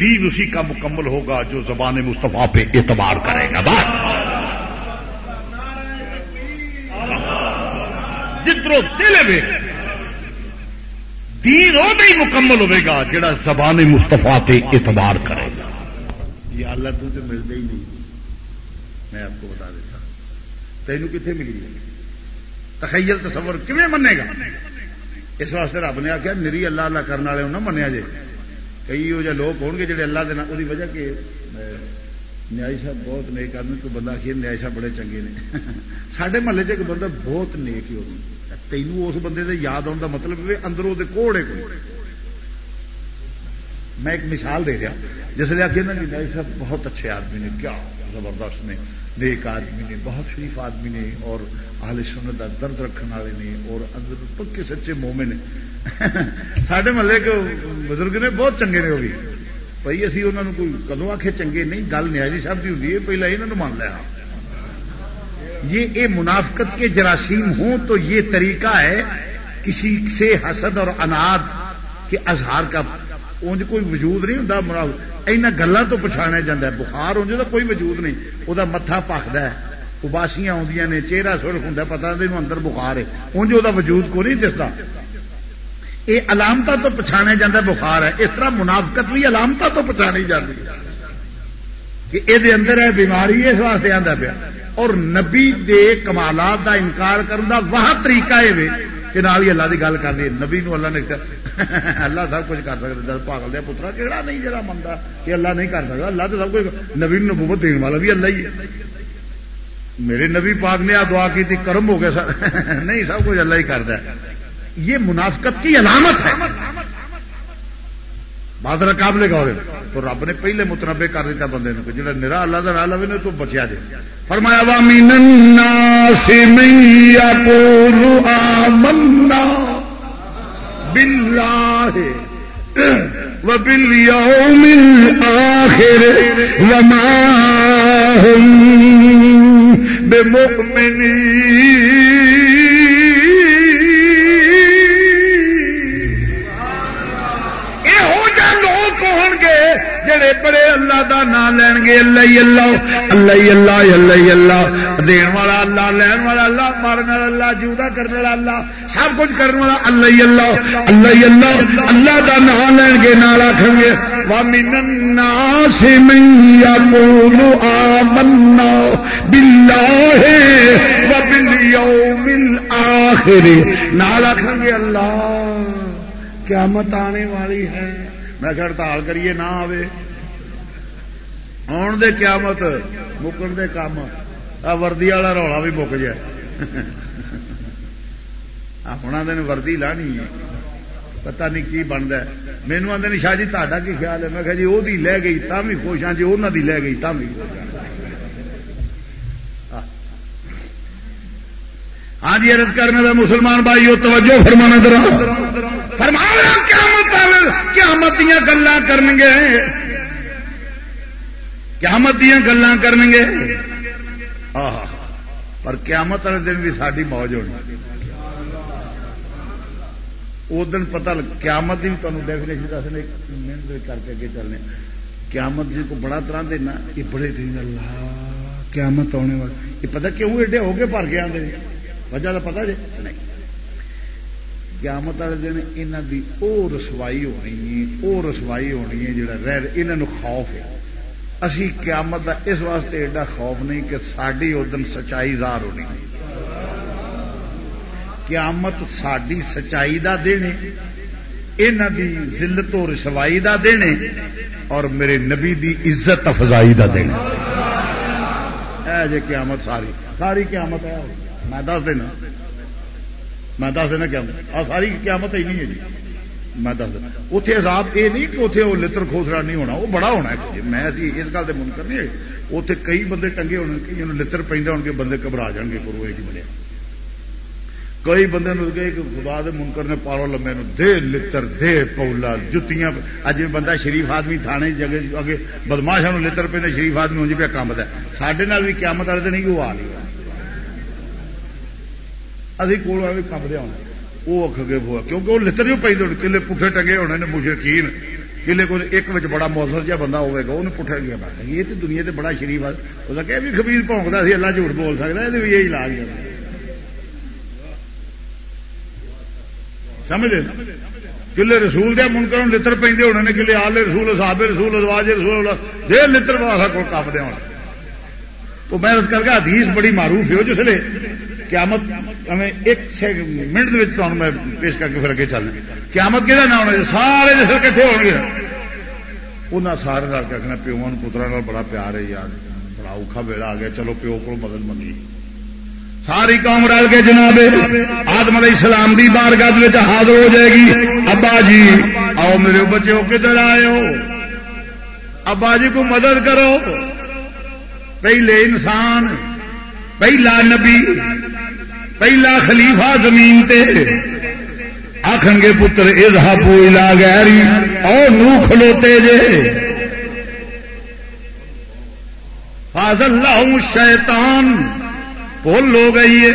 دین اسی کا مکمل ہوگا جو زبان مصطفیٰ پہ اعتبار کرے گا۔ بس۔ جترو دل دین وہ نہیں مکمل ہوے گا جڑا زبان مستفا پہ اعتبار کرے گا۔ یہ اللہ تجھے ملتے ہی نہیں۔ میں آپ کو بتا دیتا تینوں کتنے ملی تخیل تصور کیون منے گا؟ اس واسطے رب نے آخیا میری اللہ اللہ کرنے والے نہ منیا جی کئی وہ لوگ ہو گے جڑے اللہ وہ وجہ کہ نیائی صاحب بہت نیک آدمی کوئی بندہ آخر نیائی صاحب بڑے چنگے نے۔ [laughs] سارے محلے چ ایک بندہ بہت نیک ہی ہوگی تینوں اس بندے سے یاد آنے کا مطلب اندروں کوڑے کو میں ایک مثال دے رہا جس نے آخر نا نیائی صاحب بہت اچھے آدمی نے، کیا زبردست نے، نیک آدمی نے، بہت شریف آدمی نے، اور آل سنت کا درد رکھنے والے نے، اور اندر پکے سچے مومے نے سارے محلے کے بزرگ نے بہت چنگے نے، وہ بھی۔ بھائی، اسی انہوں کوئی کدو آخے چنگے؟ نہیں، گل نیازی صاحب کی ہوتی ہے پہلے یہاں مان لیا۔ یہ اے منافقت کے جراثیم ہوں تو یہ طریقہ ہے کسی سے حسد اور اناد کے اظہار کا انج کوئی وجود نہیں ہوں یہاں گلوں تو پچھاڑیا جا ہے۔ بخار انج کا کوئی وجود نہیں۔ وہ متا پکد ہے۔ اباسیاں آدی نے، چہرہ سرخ ہوں پتا اندر بخار ہے۔ انج وہ وجود کو نہیں دستا یہ علامت تو پچھانے جاتا بخار ہے۔ اس طرح منافقت بھی علامت تو پچھانی جاتی کہ یہ اندر ہے، بیماری اس واسطے آتا پیا۔ اور نبی دے کمالات دا انکار کرنے کا وہ طریقہ یہ کہ نال ہی اللہ کی گل کرنی نبی نو اللہ نے اللہ سب کچھ کر سکتا پاگل دیا پترا کہڑا نہیں جڑا منتا کہ اللہ نہیں کر سکتا۔ اللہ تو سب کچھ نبی نبوت دین والا بھی اللہ ہی ہے۔ میرے نبی پاک نے آ دعا کی تھی، کرم ہو گیا سر نہیں، سب کچھ اللہ ہی کرتا ہے۔ یہ منافقت کی علامت ہے۔ بادر قابل گورے تو رب نے پہلے متنبے کر دیتا بندے کو جا نرا اللہ کا راہ لوے تو بچیا جائے فرمایا وامی ننا آمنا باللہ وبالیوم الآخر وما هم بمؤمنین جڑے بڑے اللہ دا نام لین گے، اللہ اللہ اللہ اللہ اللہ اللہ۔ دین والا اللہ، لین والا اللہ مارن والا اللہ جودا کرنے والا اللہ، سب کچھ کرنے والا اللہ اللہ اللہ اللہ۔ اللہ دا نام لین گے، نال آخر گے وامن الناس من يقول آمنا بالله وباليوم الآخر۔ نال آخر گے، اللہ، قیامت آنے والی ہے۔ میں کہ ہڑتال کریے، نہ آئے آن دے قیامت مکن دے کام آ وردی والا رولا بھی مک جائے اپنا دن وردی لانی ہے پتا نہیں کی بنتا مینو آدھے شاہ جی تا کی خیال ہے میں کہ جی وہ لے گئی تم بھی خوش ہاں جی وہ لے گئی تم بھی ہاں جی ارد کرنے کا مسلمان بھائی وہ توجہ فرمانا درا فرمایا قیامت قیامت دیا گلا کرن قیامت دیا گلا کرن گے پر قیامت والے دن بھی ساری موج ہونی۔ اس دن پتا قیامت کی بھی تمہیں ڈیفینیشن دسنے محنت کر کے اگے چلنے۔ قیامت جی کو بڑا طرح دینا یہ بڑے دن اللہ، قیامت آنے والے۔ یہ پتا کیوں ایڈے ہو کے بھر کے آتے وجہ کا پتا جی نہیں۔ قیامت والے دن یہاں کی او رسوائی ہونی ہے، او رسوائی ہونی ہے، جڑا رہ خوف ہے۔ اسی قیامت کا اس واسطے ایڈا خوف نہیں کہ ساری اس دن سچائی زار ہونی۔ قیامت ساری سچائی کا دن یہاں کی ضلعت و رسوائی کا دن اور میرے نبی دی عزت افزائی کا دن جی قیامت ساری ساری قیامت ہے۔ میں دس دینا۔ میں دس دینا کیا ساری قیامت ہی نہیں ہے جی۔ میں دس دینا۔ اتنے عذاب یہ نہیں کہ اتنے وہ لڑ کھوسرا نہیں ہونا، وہ بڑا ہونا ہے۔ جی، میں اس گل کے من کرنی اتنے کئی بندے ٹنگے ہونے، کئی لڑ پہ ہو بندے گھبرا جان گے، گرو یہ بنیا کئی بندے گئے کہ خدا دے منکر نے پارو لمے دے لڑ دے پولا، جتیاں۔ اج بندہ شریف آدمی تھانے جگہ اگے بدماشا لڑ پہ شریف آدمی ہوں پہ کام ہے سڈے بھی قیامت والے نہیں وہ آ نہیں ابھی کول والے کم دیا ہونا وہ اکھ گئے ہوا کیونکہ وہ لتر پی کلے پٹھے ٹگے ہونے نے مشرقین کلے کو ایک بچ بڑا موسر جہا بندہ ہوئے گا انہیں پٹھا گیا بات یہ تو دنیا سے بڑا شریف ہے۔ وہ کہ بھی خبیر پونکتا سی، اللہ جھوٹ بول سکتا یہ بھی یہی علاج ہے۔ سمجھ کلے رسول دیا منکر لتر پہ ہونے نے کلے آلے رسول صاحب رسول، ازواج رسول دے لتر پا کو کپ دیا ہونا تو میں اس کر کے حدیث بڑی معروف ہے جس لیے قیامت ہمیں ایک منٹ میں پیش کر کے پھر اگے چلنا قیامت کہ نہ ہونا سارے جسے کٹھے ہو گے انہیں سارے رل کے آخنا پیو پترا بڑا پیار ہے یار، بڑا اوکھا ویلا آ گیا، چلو پیو کو مدد منگی۔ ساری قوم رل کے جناب، آدم علیہ السلام دی بارگاہ حاضر ہو جائے گی۔ ابا جی آؤ میرے بچے ہو کدھر آئے ہو۔ ابا جی کو مدد کرو۔ پہلے انسان، پہلا نبی پہلا خلیفہ زمین تے۔ آخن گے پتر ازہ پولا گہری اور نو کھلوتے جے۔ فاض اللہ شیطان پول ہو گئی ہے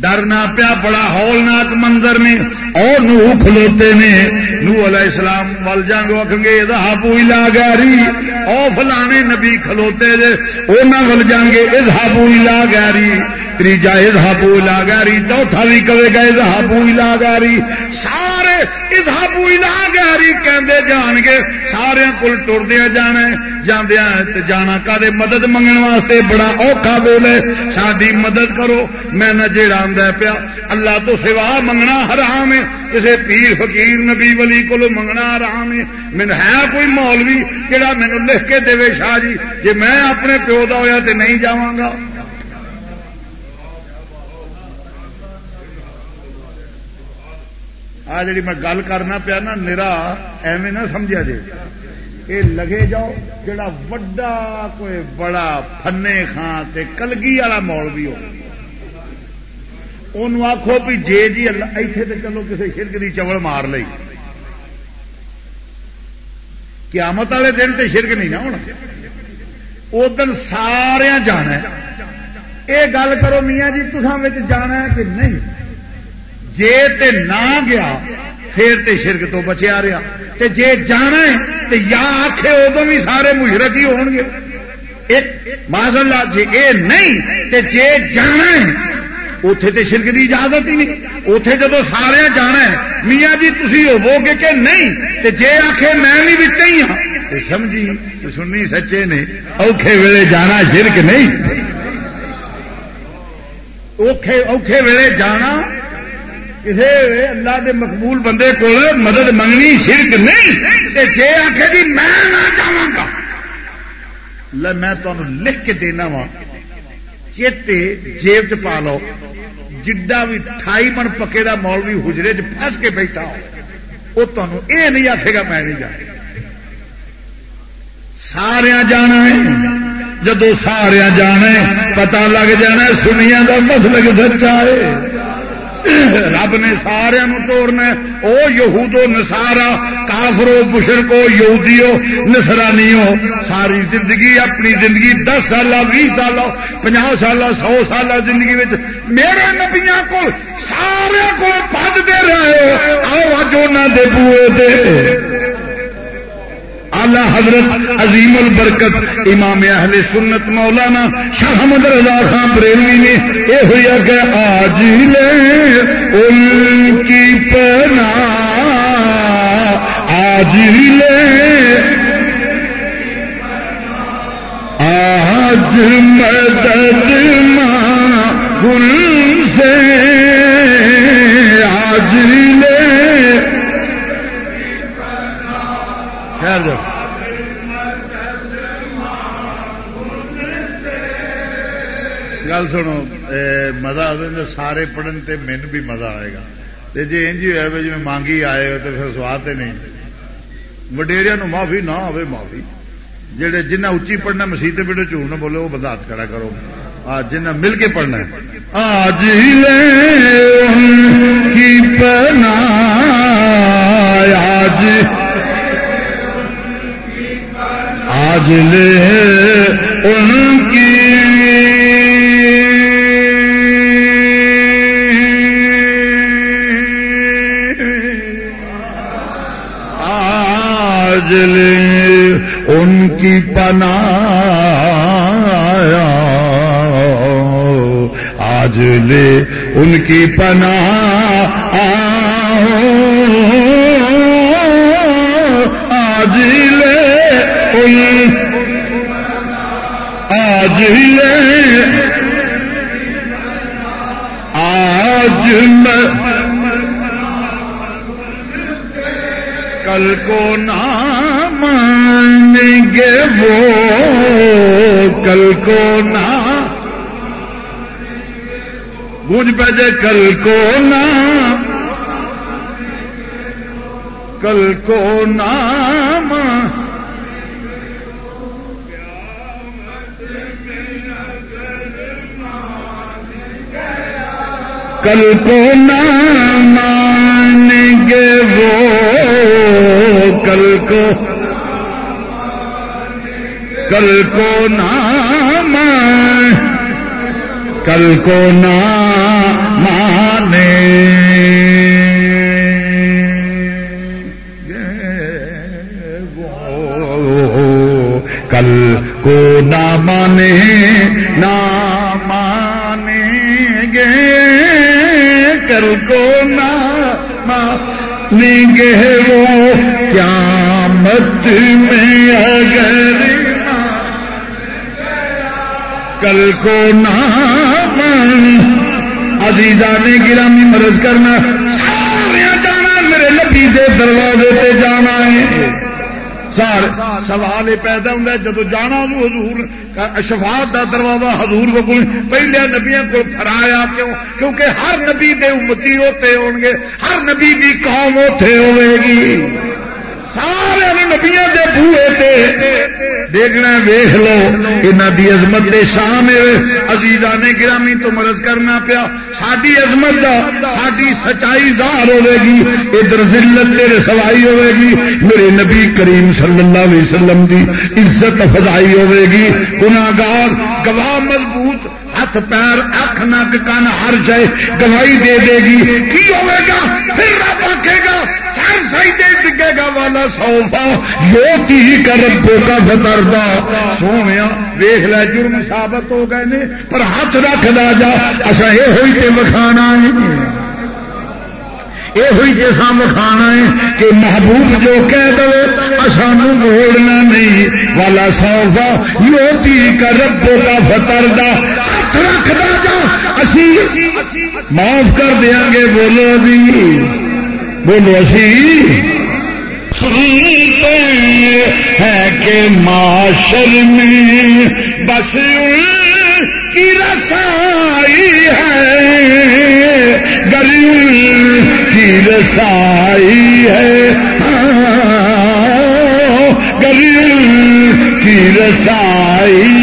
ڈرنا پیا، بڑا ہولناک منظر نے۔ اور نو کھلوتے نے۔ نوح علیہ السلام ول جانگ آخ گے ہابو الا گاری او فلانے نبی کھلوتے جے وہ ول جان گے اس ہابو لا گاری تیجا اس ہابو لا گاری چوتھا بھی کہے گا، اس ہابو لا گاری سارے اس ہابو لا گاری کہندے جان گے سارے کل ٹردیا جانا جاندیا جانا کدے مدد منگن واسطے بڑا اوکھا بولے ساری مدد کرو، میں نہ جیڑا پیا۔ اللہ تو سوا منگنا حرام ہے۔ کسی پیر فقیر نبی ولی کو منگنا حرام ہے۔ من ہے کوئی مولوی جہاں مینو لکھ کے دے شاہ جی۔ جی میں اپنے پیو کا ہوا تو نہیں جاگا آ جی میں گل کرنا پیا نا، نرا ایویں نہ سمجھا جی یہ لگے جاؤ، جڑا وڈا کوئی بڑا فنے خان تے کلگی والا مولوی ہو۔ ان آخو بھی جے جی ایتھے تے چلو کسی شرک کی چوڑ مار لئی۔ قیامت والے دن تے شرک نہیں نہ ہونا۔ ادن سارے جانا یہ گل کرو میاں جی تسان جانا ہے کہ نہیں؟ جے تے نہ گیا، پھر تے شرک تو بچیا رہا۔ تے جے جانا ہے، تے یا آخے ادو بھی سارے مشرق ہی ہو گے۔ ماض اللہ جی اے نہیں، تے جے جانا ہے اتے تو شرک کی اجازت ہی نہیں۔ اتے جب سارے جانا ہے، میاں جی تھی ہوو گے کہ نہیں؟ تے جے آخے میں بھی بچ ہی ہاں۔ تے سمجھی، تے سننی سچے نے، اوکھے ویلے جانا شرک نہیں۔ اوکھے اوکھے ویلے جانا کسی اللہ دے مقبول بندے کو مدد منگنی شرک نہیں، تے جے آخے جی میں نہ جاگا میں تمہیں لکھ کے دینا وا چیتے جیب چ پا لو۔ جڈا بھی ٹھائی من پکے دا مولوی حجرے چ پس کے بیٹھا ہو۔ وہ تمہیں یہ نہیں آخے گا میں نہیں جانا۔ سارا جانا ہے۔ جدو سارا جانا ہے پتا لگ جانا سنیا کا مسلک سچا ہے۔ رب نے سارا توڑنا او یہودو نسارا کافرو بشرکو یہودیو نسرانیو ساری زندگی، اپنی زندگی، دس سال بھی سال پناہ سال سو سال زندگی میرے نبیا کو سارے کو پدتے رہے آؤ اج انہوں دے بوئے دے۔ آلہ حضرت عظیم البرکت امام اہل سنت مولانا شاہ احمد رضا خان بریلوی نے یہ ہوئی کہ آج لے ان کی پنا آج لے۔ آج مدد ماں گل سے، آج خیر جب گل سنو مزہ آ سارے پڑھن تے من بھی مزہ آئے گا تے جی انج ہوا جی مانگی آئے ہو تو پھر سواد نہیں وڈیریا معافی نہ ہو معافی جہے جنہ اچھی پڑھنا مسیح بیٹے جھوٹ نہ بولے وہ بندہ ہاتھ کھڑا کرو جنہ مل کے پڑھنا آج کی پنا آج آج ان کی۔ ان کی پنا آج لے ان کی پنا ان آج لے۔ آج میں کل کو نہ مانیں گے وہ۔ کل کو نہ گونج بجے کل کو نہ کل کو نام کل کو نام مانیں گے وہ کل کو کل کو نام کل کو نام مانے میں اگر کل کو نہ عزیزہ نے گرامی مرض کرنا، سارے جانا میرے نبی دے دروازے پہ جانا ہے۔ سار، سوال یہ پیدا ہوں جب جانا حضور شفاعت دا دروازہ حضور کو پہلے نبیا کو پھرایا کیوں؟ کیونکہ ہر نبی دے امتی ہوتے ہو گے ہر نبی کی قوم ہوتے ہوئے گی۔ سارے نبیا کے بوے دیکھنا ویخ لو یہاں کی عظمت دے شام عزیزا نے گرامی تو مرض کرنا پیا۔ ساری عظمت دا ساری سچائی ظاہر ہوے گی۔ ادھر ذلت تیرے سوائی ہوے گی۔ میرے نبی کریم صلی اللہ علیہ وسلم دی عزت افزائی ہوے گی۔ گناگار گواہ مضبوط ہاتھ پیر، اکھ نک کن ہر جائے، گواہی دے دے گی۔ کی ہوے گا پھر رب آکھے گا، سر سائی دے گا والا سوفا۔ یہ کی کر ربو کا فتردا سونے ویخ لے، جرم ثابت ہو گئے نے، پر ہاتھ رکھ دا جا۔ اچھا یہ ہوئی تے وکھانا ہے۔ یہ ہوئی جیسا مکھانا ہے کہ محبوب جو کہہ دے سانو بولنا نہیں۔ والا سوفا، یوتی کا ربو کا فتر دا ہاتھ رکھ دا جا اسی معاف کر دیا گے بولو جی بولو اسی سنتے ہے کہ معاشر میں بس کی رسائی ہے گریب کی رسائی ہے گریب کی رسائی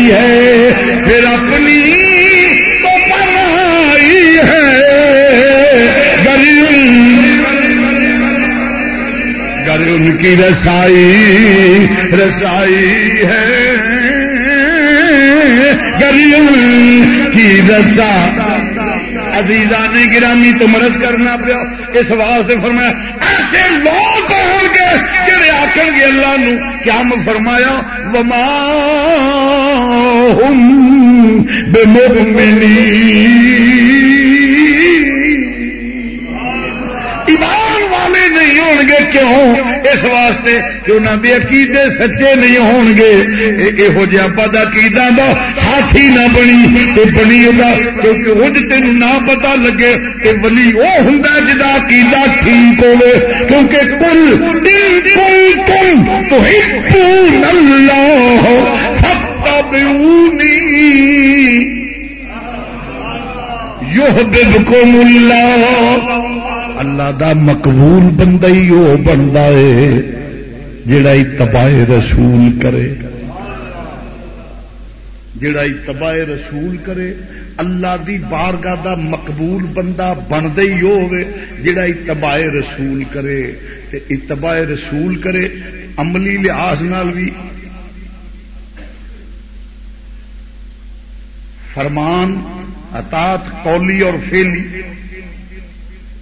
کی رسائی رسائی ہے۔ گریب کی رسا عزیزہ گرامی تو مرض کرنا پیا۔ اس واسطے فرمایا، ایسے لوگ ہو گے جڑے آخر گے اللہ نو کیا فرمایا، وما ہم بے مومنی کیوں؟ اس واسطے کہ انہوں کے عقیدے سچے نہیں ہون گے یہو جہاں پد عقیدہ دا ہاتھی نہ بنی تو بنی ہوگا کیونکہ وہ تین نہ پتا لگے کہ بلی وہ ہوں جا عقیدہ ٹھیک ہوے کیونکہ کل دل کل تم تو اللہ یوہ ملا اللہ دا مقبول بندہ ہی وہ بنتا ہے جڑا تباہ رسول کرے۔ جڑا تباہ رسول کرے۔ اللہ دی بارگاہ دا مقبول بندہ بنتا ہی وہ جڑا تباہ رسول کرے۔ تے اتباع رسول کرے، عملی لحاظ نال بھی۔ فرمان، اطاعت قولی اور فیلی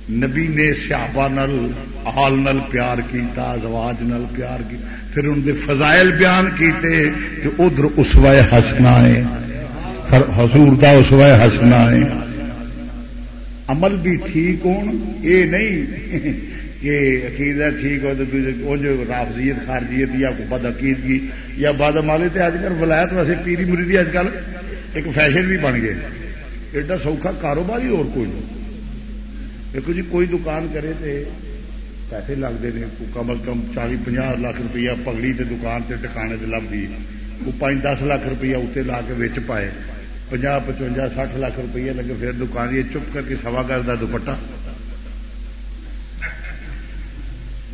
نبی نے سیابا نل آل نل پیار کیتا زواج نل پیار کی پھر ان دے فضائل بیان کیتے کہ ادھر اسوائے ہسنا ہے حضور دا اسوائے ہسنا ہے۔ عمل بھی ٹھیک ہون یہ نہیں کہ عقیدہ ٹھیک ہو تو جو رافضیت، خارجیت یا بد عقیدگی یا بد مالے تے اج کل ولایت ویسے پیری مریدی اج کل، ایک فیشن بھی بن گئے۔ ایڈا سوکھا کاروبار ہی اور کوئی نہیں۔ دیکھو جی کوئی دکان کرے تو پیسے لگتے ہیں کم از کم چالی پناہ لاکھ روپیہ پگڑی تے دکان سے ٹکانے سے لگتی وہ پانچ دس لاکھ روپیہ اتنے لا کے وچ پائے پناہ پچوجا سٹھ لاکھ روپیہ لگے پھر دکان یہ چپ کر کے سوا گز کا دوپٹا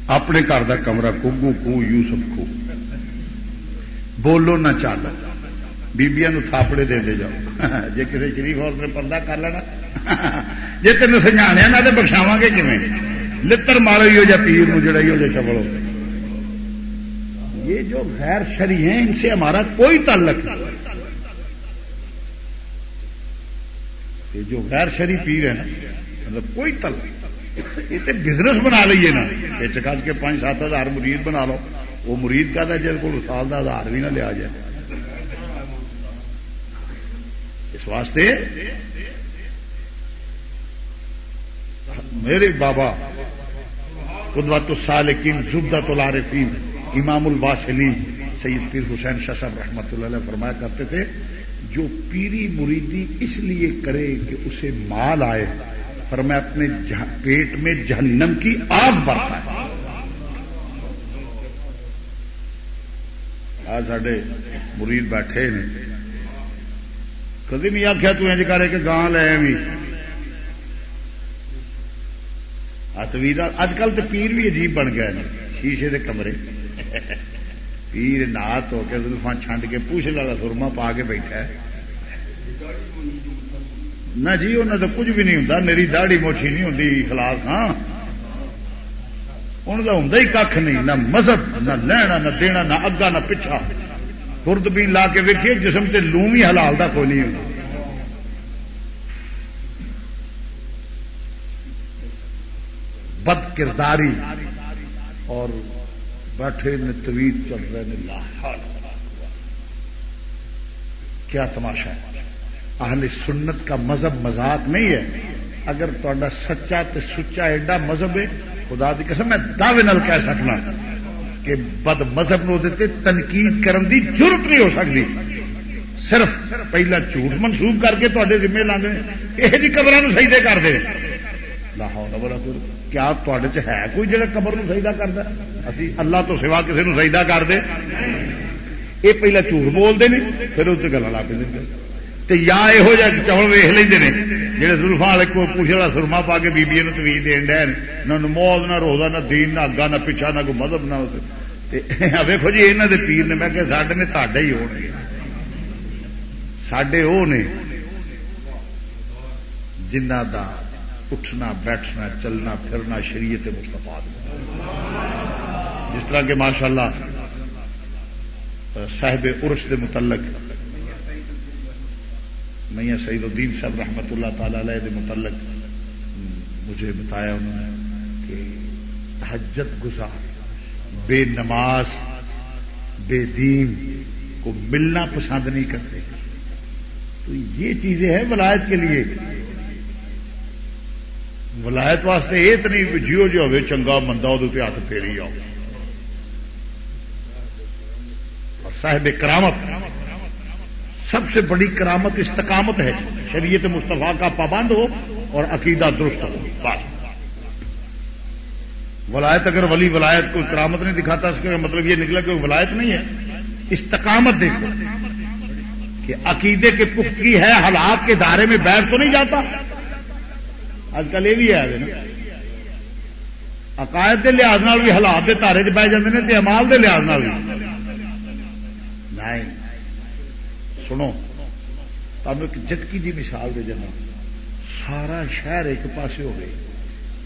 اپنے گھر کا کمرہ کگو کو یو سب کو بولو نہ چل بیبیا تھاپڑے دے دے جاؤ جی کسی شریف اور نے پردہ کر لینا جی تین سجایا نہ تو بخشاوا گے کھیں لڑ مارو ہو جا پیر نو جڑا ہو جا چبڑو یہ جو غیر شری ہیں، ان سے ہمارا کوئی تعلق نہیں۔ جو غیر شری پیر ہے نا مطلب کوئی تل یہ تو بزنس بنا لیے نا۔ بچ کٹ کے پانچ سات ہزار مرید بنا لو۔ وہ مرید کا جی کو سال کا آدھار بھی نہ لیا جائے۔ اس واسطے میرے بابا، قدوت السالکین زبدت العارفین، امام الباسلیم سید پیر حسین شسب رحمت اللہ علیہ فرمایا کرتے تھے، جو پیری مریدی اس لیے کرے کہ اسے مال آئے، پر میں اپنے پیٹ میں جہنم کی آگ برتا آج ساڈے مرید بیٹھے نے کدی نہیں آخیا تج کرے کہ گاں لے بھی ہاں، اتویر اج کل تو پیر بھی عجیب بن گئے شیشے دے کمرے۔ پیر نات ہو کے زلفا چھنڈ کے پوچھ والا سرما پا کے بیٹھا ہے۔ نہ جی انہیں تو کچھ بھی نہیں ہوں میری داڑی موچی نہیں ہوں خلاف ہاں۔ ان کا ہوں ہی کھ نہیں، نہ مذہب، نہ لینا، نہ دینا، نہ اگا نہ پچھا خرد بھی لا کے ویکھیے، جسم سے لوم ہی حلال کا کوئی نہیں ہوں بد کرداری اور بیٹھے نے طویل چل رہے نے کیا تماشا ہے؟ اہل سنت کا مذہب مذاق نہیں ہے۔ اگر تا سچا تو سچا ایڈا مذہب ہے، خدا کی قسم، میں دعوے نال کہہ سکنا کہ بد مذہب نو دیتے تنقید کرن دی ضرورت نہیں ہو سکتی۔ صرف پہلا جھوٹ منسوخ کر کے تے ذمے لانے یہ جی قبر سجدے کر دے۔ لاہور کیا تے ہے کوئی جڑا قبر سجدہ کرتا اسی اللہ تو سوا کسی نو سجدہ کر دے یہ پہلا جھوٹ بولتے ہیں پھر اس گلا لا کے دیں یا یہو جہ چول ویخ لیں جہے زلفا والے کو پوچھ والا سرما پا کے بیبی تھی دین ڈین نہ نموز نہ روزہ، نہ دین، نہ اگا نہ پچھا نہ کوئی مذہب، نہ [laughs] ویکو جی یہاں کے پیر نے، میں کہ سڈے نے تھے ہی ہو گے۔ سڈے وہ نے جنہ دا اٹھنا، بیٹھنا، چلنا، پھرنا شریعت مستفا جس طرح کے ماشاء اللہ صاحب عرش کے متعلق، میاں سعید الدین صاحب رحمت اللہ تعالی علیہ کے متعلق، مجھے بتایا انہوں نے کہ تحجت گزار، بے نماز، بے دین کو ملنا پسند نہیں کرتے۔ تو یہ چیزیں ہیں ولایت کے لیے۔ ولایت واسطے یہ تو نہیں جیو جو ہوے چنگا مندا وہ ہاتھ پھیری آؤ اور صاحب کرامت، سب سے بڑی کرامت استقامت ہے۔ شریعت مصطفیٰ کا پابند ہو اور عقیدہ درست ہو۔ بس۔ ولایت اگر ولی ولایت کوئی کرامت نہیں دکھاتا، اس کا مطلب یہ نکلا کہ ولایت نہیں ہے۔ استقامت دیکھو کہ عقیدے کے پختگی ہے، حالات کے دائرے میں بیٹھ تو نہیں جاتا۔ اج کل یہ بھی ہے عقائد کے لحاظ بھی حالات کے تارے چ جاتے ہیں امال کے لحاظ بھی نہیں سنو تب ایک جٹکی جی مثال دے جانا سارا شہر ایک پاس ہو گئے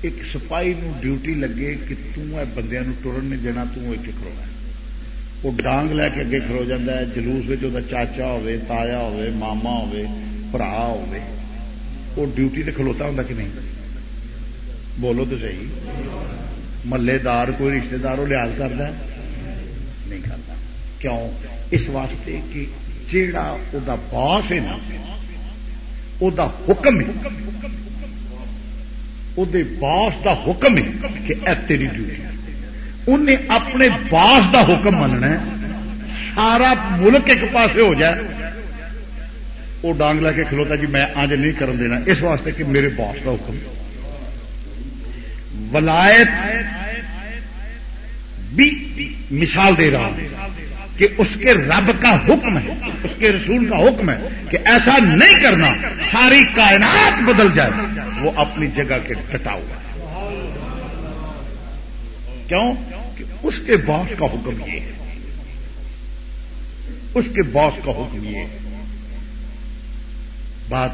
ایک سپاہی نو ڈیوٹی لگے کہ تندیا ٹرن نہیں دینا تک وہ ڈانگ لے کے اگے کھلو جا جلوس وہ چاچا ہوا ہوا ہوا وہ ڈیوٹی تے کھلوتا ہوں کہ نہیں؟ بولو تو صحیح۔ محلے دار کوئی رشتے دار وہ لحاظ کرتا نہیں کرتا کیوں؟ اس واسطے کہ جیڑا دا باس ہے نا وہ حکم ہے۔ وہ باس دا حکم ہے کہ اے تیری ڈیوٹی۔ انہیں اپنے باس دا حکم مننا سارا ملک ایک پاسے ہو جائے۔ وہ ڈانگ لے کے کھلوتا جی میں آج نہیں کرن دینا، اس واسطے کہ میرے باس کا حکم۔ ولایت بھی مثال دے رہا ہوں کہ اس کے رب کا حکم ہے، اس کے رسول کا حکم ہے کہ ایسا نہیں کرنا، ساری کائنات بدل جائے، وہ اپنی جگہ کے ڈٹا ہوا کیوں؟ کہ اس کے باس کا حکم یہ ہے۔ اس کے باس کا حکم یہ ہے بات،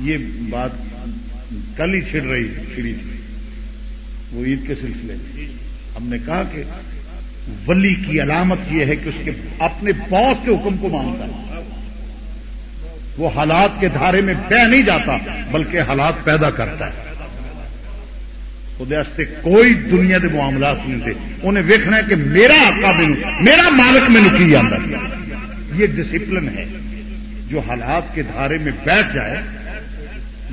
یہ بات کل ہی چھڑ رہی چھڑی تھی۔ وہ عید کے سلسلے میں۔ ہم نے کہا کہ ولی کی علامت یہ ہے کہ اس کے اپنے باس کے حکم کو مانتا ہے۔ وہ حالات کے دھارے میں بہ نہیں جاتا، بلکہ حالات پیدا کرتا ہے۔ واسطے کوئی دنیا کے معاملات نہیں تھے انہیں ویکنا کہ میرا آقا مینو میرا مالک مینو کی آتا یہ ڈسپلن ہے۔ جو حالات کے دھارے میں بیٹھ جائے،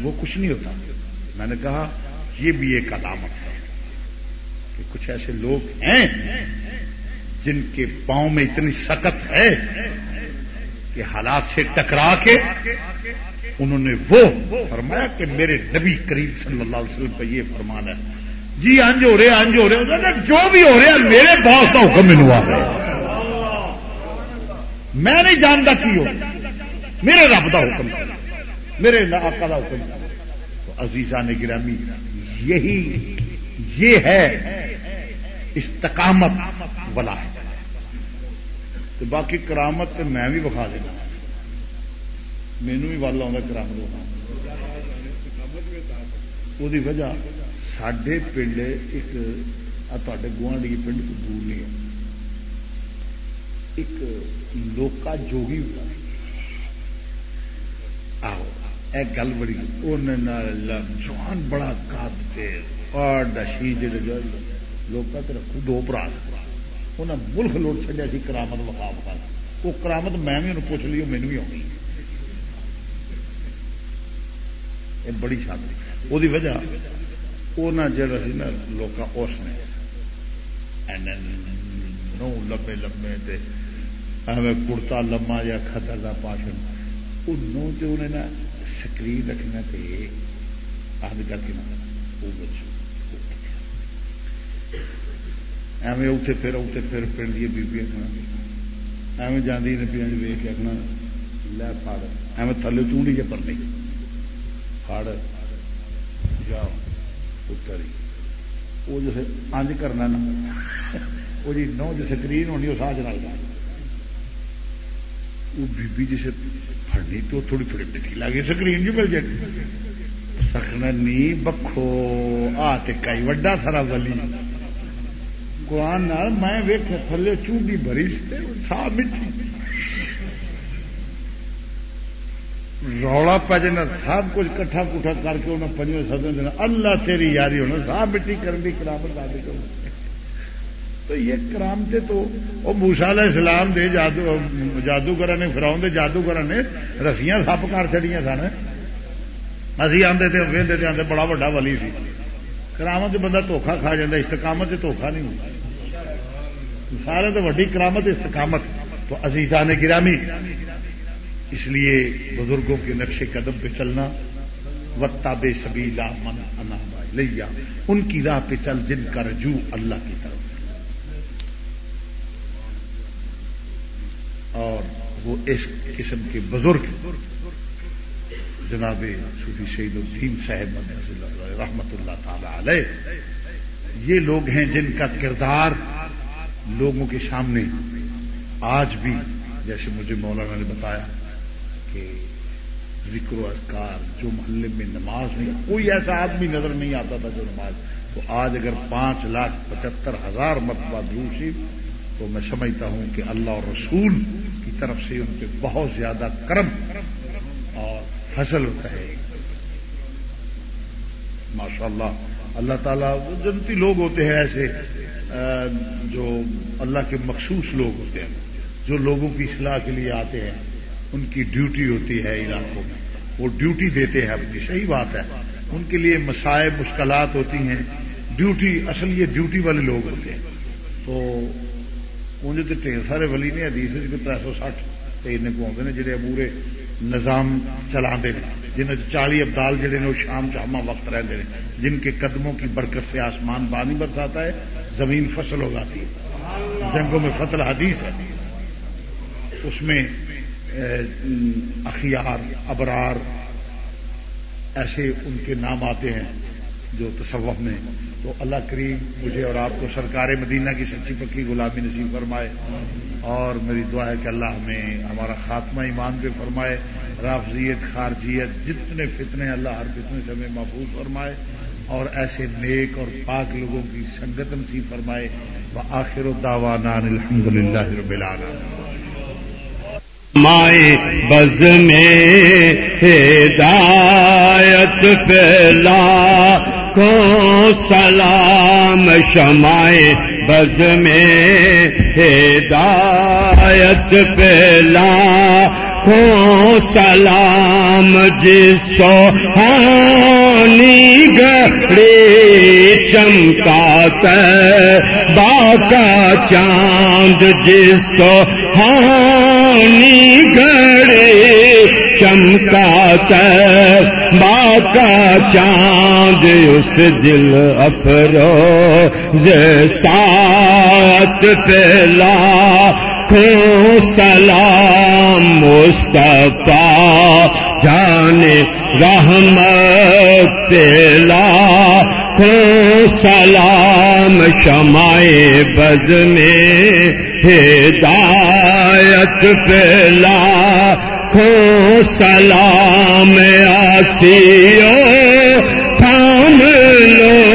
وہ کچھ نہیں ہوتا۔ میں نے کہا، یہ بھی ایک علامت ہے کہ کچھ ایسے لوگ ہیں جن کے پاؤں میں اتنی سخت ہے کہ حالات سے ٹکرا کے انہوں نے وہ فرمایا کہ میرے نبی کریم صلی اللہ علیہ وسلم کا یہ فرمان ہے۔ جی انج ہو رہے انج ہو رہے۔ جو بھی ہو رہا میرے باس کا حکم مینو آ رہا میں نہیں جانتا کی ہو۔ میرے رب کا حکم میرے آقا کا حکم تو عزیزہ نے گرامی، یہی، یہ ہے استقامت والا ہے۔ تو باقی کرامت تو میں بھی بخا دینا۔ مینو بھی ول آ کرامت وہ وجہ سڈے پنڈ ایک تے گوانڈی پنڈ کو دور نہیں ہے۔ ایک لوکا جوگی ہوتا ہے۔ آہو ایک گل بڑی جوان بڑا کد اور ڈشی جڑے لوگ رکھو، دو برا انہیں ملک لوٹ چڈیا سی، کرامت وقا وقا وہ کرامت میں بھی انہوں پوچھ لی مینو بھی آئی یہ بڑی شادی وہ وجہ وہ جڑا سی نا لوگ اس نے لمبے لمبے ایویں کڑتا لما یا خطر کا پاشن انہوں تو انہیں نا سکرین رکھنا پہ آد کر کے وہ بچوں ایویں اتنے پھر اتنے پھر پنڈ دیا بیبیاں ایویں جانے نے ویک کے آخنا لے پڑ ایویں تھلے چونڈی جی پر نہیں پڑ جاؤ اتر وہ جو انج کرنا نا وہ جی نو جو سکرین ہونی وہ ساج نال جانا وہ بیبی جسے پڑنی تو تھوڑی تھوڑی ٹکی لگی سکرین جو مل جائے۔ سکنا نی بکھو، آ کئی وڈا سارا ولی۔ قرآن میں ویک تھلے چونڈی بھری سا مٹھی۔ رولا پہ جانا سب کچھ کٹھا کٹھا کر کے انہیں پنجو سدوں دینا اللہ تیری یاری ہونا سا مٹی کرنے کی کرامت دادی کرو تو یہ کرامتے تو وہ موسا علیہ السلام دے جادو جادوگر نے فراؤن دے جادوگر نے رسیاں سپ کر چڑیا سن۔ اسی آدھے تھے وہدے تھے آدھے بڑا وا ولی سی۔ کرامت بندہ دھوکھا کھا جا استقامت دھوکھا نہیں ہوتا۔ سارے تو ویڈی کرامت، استقامت۔ تو عزیزان گرامی، اس لیے بزرگوں کے نقشے قدم پہ چلنا۔ وتا بے سبھی لا من انا لیا ان کی راہ پہ چل جن کا رجوع اللہ کی طرف۔ وہ اس قسم کے بزرگ جناب صوفی شہید الدین صاحب رحمت اللہ تعالی علیہ، یہ لوگ ہیں جن کا کردار لوگوں کے سامنے آج بھی، جیسے مجھے مولانا نے بتایا کہ ذکر و اذکار، جو محلے میں نماز نہیں کوئی ایسا آدمی نظر نہیں آتا تھا جو نماز، تو آج اگر پانچ لاکھ پچہتر ہزار مرتبہ دوسری تو میں سمجھتا ہوں کہ اللہ اور رسول کی طرف سے ان پہ بہت زیادہ کرم اور فصل ہوتا ہے۔ ماشاء اللہ اللہ تعالیٰ وہ جنتی لوگ ہوتے ہیں ایسے جو اللہ کے مخصوص لوگ ہوتے ہیں، جو لوگوں کی اصلاح کے لیے آتے ہیں۔ ان کی ڈیوٹی ہوتی ہے علاقوں میں۔ وہ ڈیوٹی دیتے ہیں اپنی صحیح بات ہے۔ ان کے لیے مسائل، مشکلات ہوتی ہیں۔ ڈیوٹی، اصل یہ ڈیوٹی والے لوگ ہوتے ہیں۔ تو انہیں تو ٹھیر سارے ولی نے حدیث تر سو سٹھ تین کو آتے ہیں جہے پورے نظام چلا جنہیں چالی ابدال جہے نے وہ شام شامہ وقت رہتے ہیں جن کے قدموں کی برکت سے آسمان پانی برساتا ہے زمین فصل ہو جاتی ہے جنگوں میں فصل حدیث ہے اس میں اخیار ابرار ایسے ان کے نام آتے ہیں جو تصوف میں۔ تو اللہ کریم مجھے اور آپ کو سرکار مدینہ کی سچی پکی غلامی نصیب فرمائے۔ اور میری دعا ہے کہ اللہ ہمیں ہمارا خاتمہ ایمان پہ فرمائے۔ رافضیت، خارجیت، جتنے فتنے اللہ ہر فتنے سے ہمیں محفوظ فرمائے۔ اور ایسے نیک اور پاک لوگوں کی سنگت نصیب فرمائے۔ آخر الداوان الحمد للہ رب العالمین۔ مائیں بز میں ہدایت پہلا کو سلام شمائے بز میں ہدایت پہلا کو سلام جسو ہانی گڑی چمکات باقا چاند جسو ہانی گڑی چمکات باقا چاند اس دل افرو سات پہلا سلام مصطفیٰ جانے رحمت پیلا کو سلام شمائے بز میں ہدایت پیلا کو سلام آسیو تھام لو